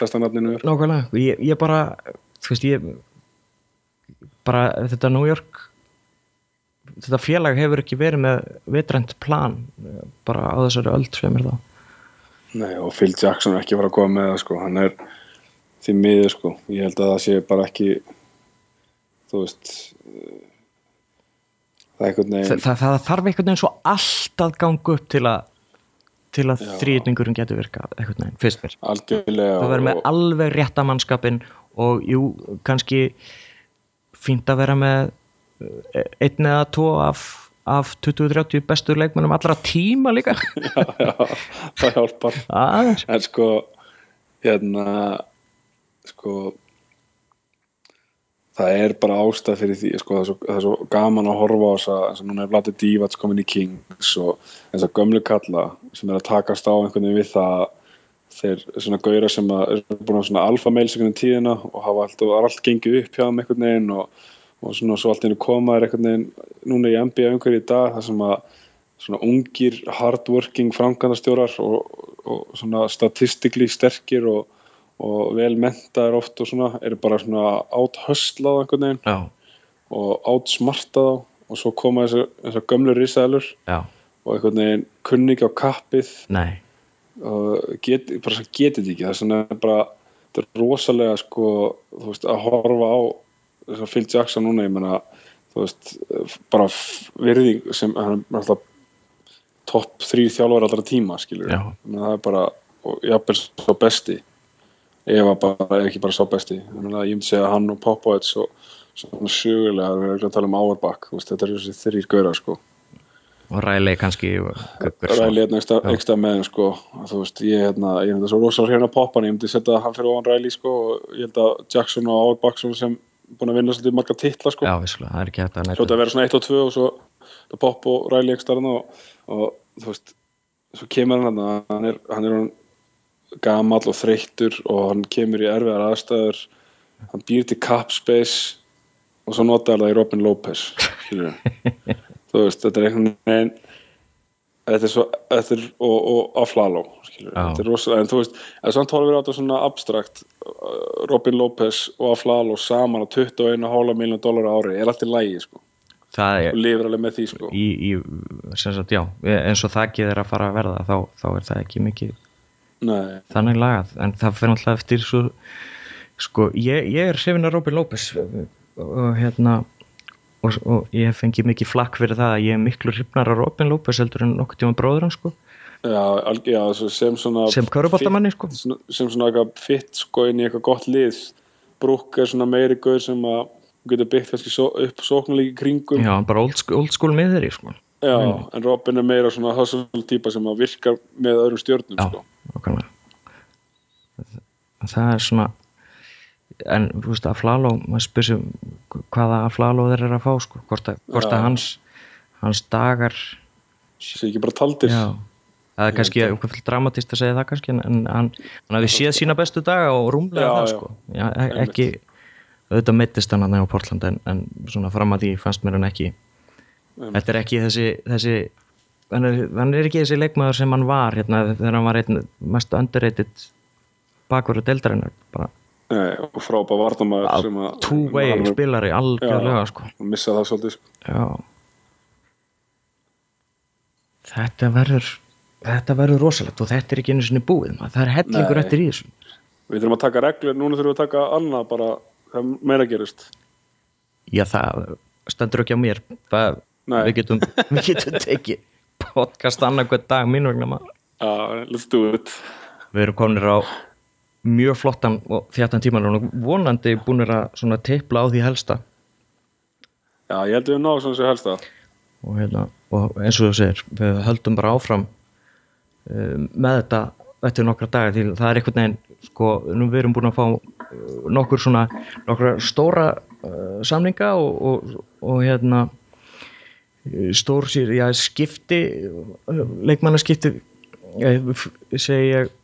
nákvæmlega. Ég, ég bara, þú veist, ég bara þetta New York þetta félag hefur ekki verið með vitrænt plan bara á þessari öld sem er þá Nei, og Phil Jackson er ekki að fara að koma með það sko. hann er því miður sko. ég held að það sé bara ekki þú veist eh, það er einhvern það, veginn það, það þarf einhvern veginn svo allt að ganga upp til að til að Já. þrýtningurinn getur virkað einhvern veginn, fyrst mér algjörlega þú verður með og- alveg rétta mannskapin og jú, kannski fínt að vera með eh, einn eða tvo af, af 20-30 bestu leikmennum allra tíma líka. [laughs] Já, já, það hjálpar. Aðeins. En sko hérna sko það er bara ástæð fyrir því sko, það, er svo, það er svo gaman að horfa á þess að eins og núna er Vladi Dívat komin í Kings og þess að gömlu kalla sem er að takast á einhvern veginn við það. Þeir svona gaura sem að er búin að svona alfa veginn tíðina og hafa allt, og allt gengið upp hjá þeim einhvern veginn og, og svona svo allt einu koma er einhvern veginn núna í NBA umhverju í dag þar sem að svona ungir hardworking framkvæmdastjórar og, og svona statistikli sterkir og, og vel mentaðir oft og svona eru bara svona áthöslað einhvern veginn já, og átsmartað og svo koma þessar, gömlu risaðlur og einhvern veginn kunni ekki á kappið. Nei. Og get, bara getið ekki. Það er svona bara þetta er rosalega sko þú veist að horfa á þess að Phil Jackson núna ég menna þú veist bara virðing sem hann er alltaf topp þrý þjálfur allra tíma skilur það er bara og jafnvel svo besti ef, að ekki bara svo besti. Ég, meina, ég myndi segja að hann og Popovits og svona sögulega við erum að tala um Auerbach veist, þetta er þessi þrýr gaurar sko. Og ræli kannski. Ræli hérna ekstra, ekstra með þeim sko. Að þú veist, ég hérna, ég hérna svo rosalega hérna poppan, ég myndi setja hann fyrir ofan Ræli sko og ég held að Jackson og Auerbach sem búin að vinna svolítið marga titla sko. Já, vissulega, það er ekki hægt að svo þetta nefna verður svona 1 og 2 og svo það popp og Ræli ekstra þarna og, og þú veist, svo kemur hann hann er, hann er hann gamall og þreyttur og hann kemur í erfiðar aðstæður. Hann býr til cap space og svo notar það í Robin Lopez [laughs] þú veist, þetta er einhvern veginn þetta er svo, þetta er og, og Aflalo, skilur Já. þetta er rosalega, en þú veist, en samt horfir á þetta svona abstrakt, Robin Lopez og Aflalo saman á 21,5 miljón dólar á ári, er allt í lægi sko, það og er lifir alveg með því sko. Í, í sem sagt, já, eins og þakkið er að fara að verða þá, þá er það ekki mikið Nei, þannig lagað, en það fyrir alltaf eftir svo, sko, ég, ég er hrifin að Robin Lopez og hérna og, og ég hef fengið mikið flakk fyrir það að ég er miklu hrifnar að Robin Lopez heldur en nokkuð tíma bróður hann, sko, já, já sem svona sem köruboltamanni, sko. sem svona eitthvað fitt sko inn í eitthvað gott lið. Brúk er svona meiri gaur sem að getur byggt kannski svo, upp sóknarleiki kringum. Já, bara old school, old school miður í, sko. Já, en Robin er meira svona hustle típa sem að virkar með öðrum stjórnum já, sko. okkarlega það er svona en þú veist að Flalo maður spyr sig hvaða að Flalo þeir eru að fá sko, hvort að, hvort að hans hans dagar sé ekki bara taldir já, það er kannski eitthvað fyrir dramatist að segja það kannski en en hann, hann hafi séð sína bestu daga og rúmlega Já, það sko. Já, e- ekki, auðvitað meittist hann að á Portland en, en svona fram að því fannst mér hann ekki. Þetta er ekki þessi, þessi hann, er, hann er ekki þessi leikmaður sem hann var hérna, þegar hann var einn mest underrated bakverðu deildarinnar bara. Nei, og frábæð vardamaður sem að two-way spilari algjörlega sko. og missa það svolítið sko. já. Þetta verður þetta verður rosalegt og þetta er ekki einu sinni búið maður. það er hellingur eftir í þessu. Við þurfum að taka reglur, núna þurfum við að taka annað bara, það meira gerist. Já það stendur ekki á mér. Það, við getum við [laughs] getum tekið podcast annað hvern dag mín vegna maður. Uh, let's do it. Við erum kominir á mjög flottan og þjáttan tíman og vonandi búinir að svona teipla á því helsta. Já, ég held að við náðum svona sér helst að og, hérna, og eins og þú segir við höldum bara áfram með þetta eftir nokkra dagar því það er einhvern veginn sko, nú við erum búin að fá uh, nokkur svona nokkra stóra uh, samninga og, og, og hérna uh, stór sér, já skipti uh, leikmannaskipti eh, ég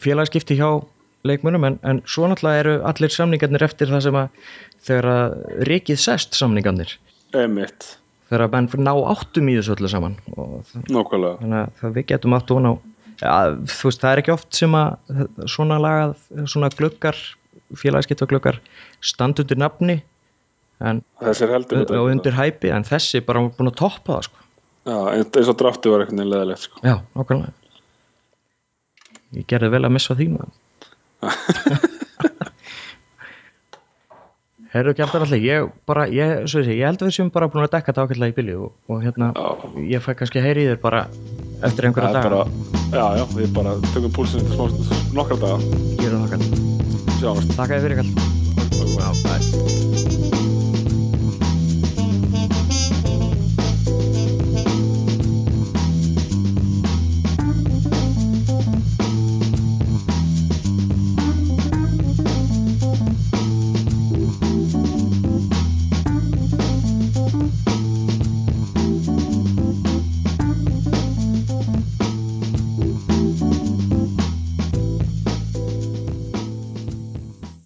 félagskipti hjá leikmönnum en, en svo náttúrulega eru allir samningarnir eftir það sem að þegar að rikið sest samningarnir. Emitt, þegar að menn ná áttum í þessu öllu saman. Og nákvæmlega. þannig að við getum átt von á ja, þú veist það er ekki oft sem að svona lagað, svona gluggar félagskipta gluggar standa undir nafni en, er og undir hæpi en þessi bara búin að toppa það sko. já, eins og drafti var veginn leðilegt sko. já, nákvæmlega. Ég gerði vel að missa því maður [laughs] Herru Kjartan alltaf, ég bara, ég, svo ég, ég held að við séum bara búin að dekka þetta ákveðlega í bylju og, og hérna, Já. ég fæ kannski að heyri í þér bara eftir einhverja er bara, já, já, við bara tökum púlsinn smá nokkra daga. Gerum það kall. Sjáumst. Takk að þið fyrir kall.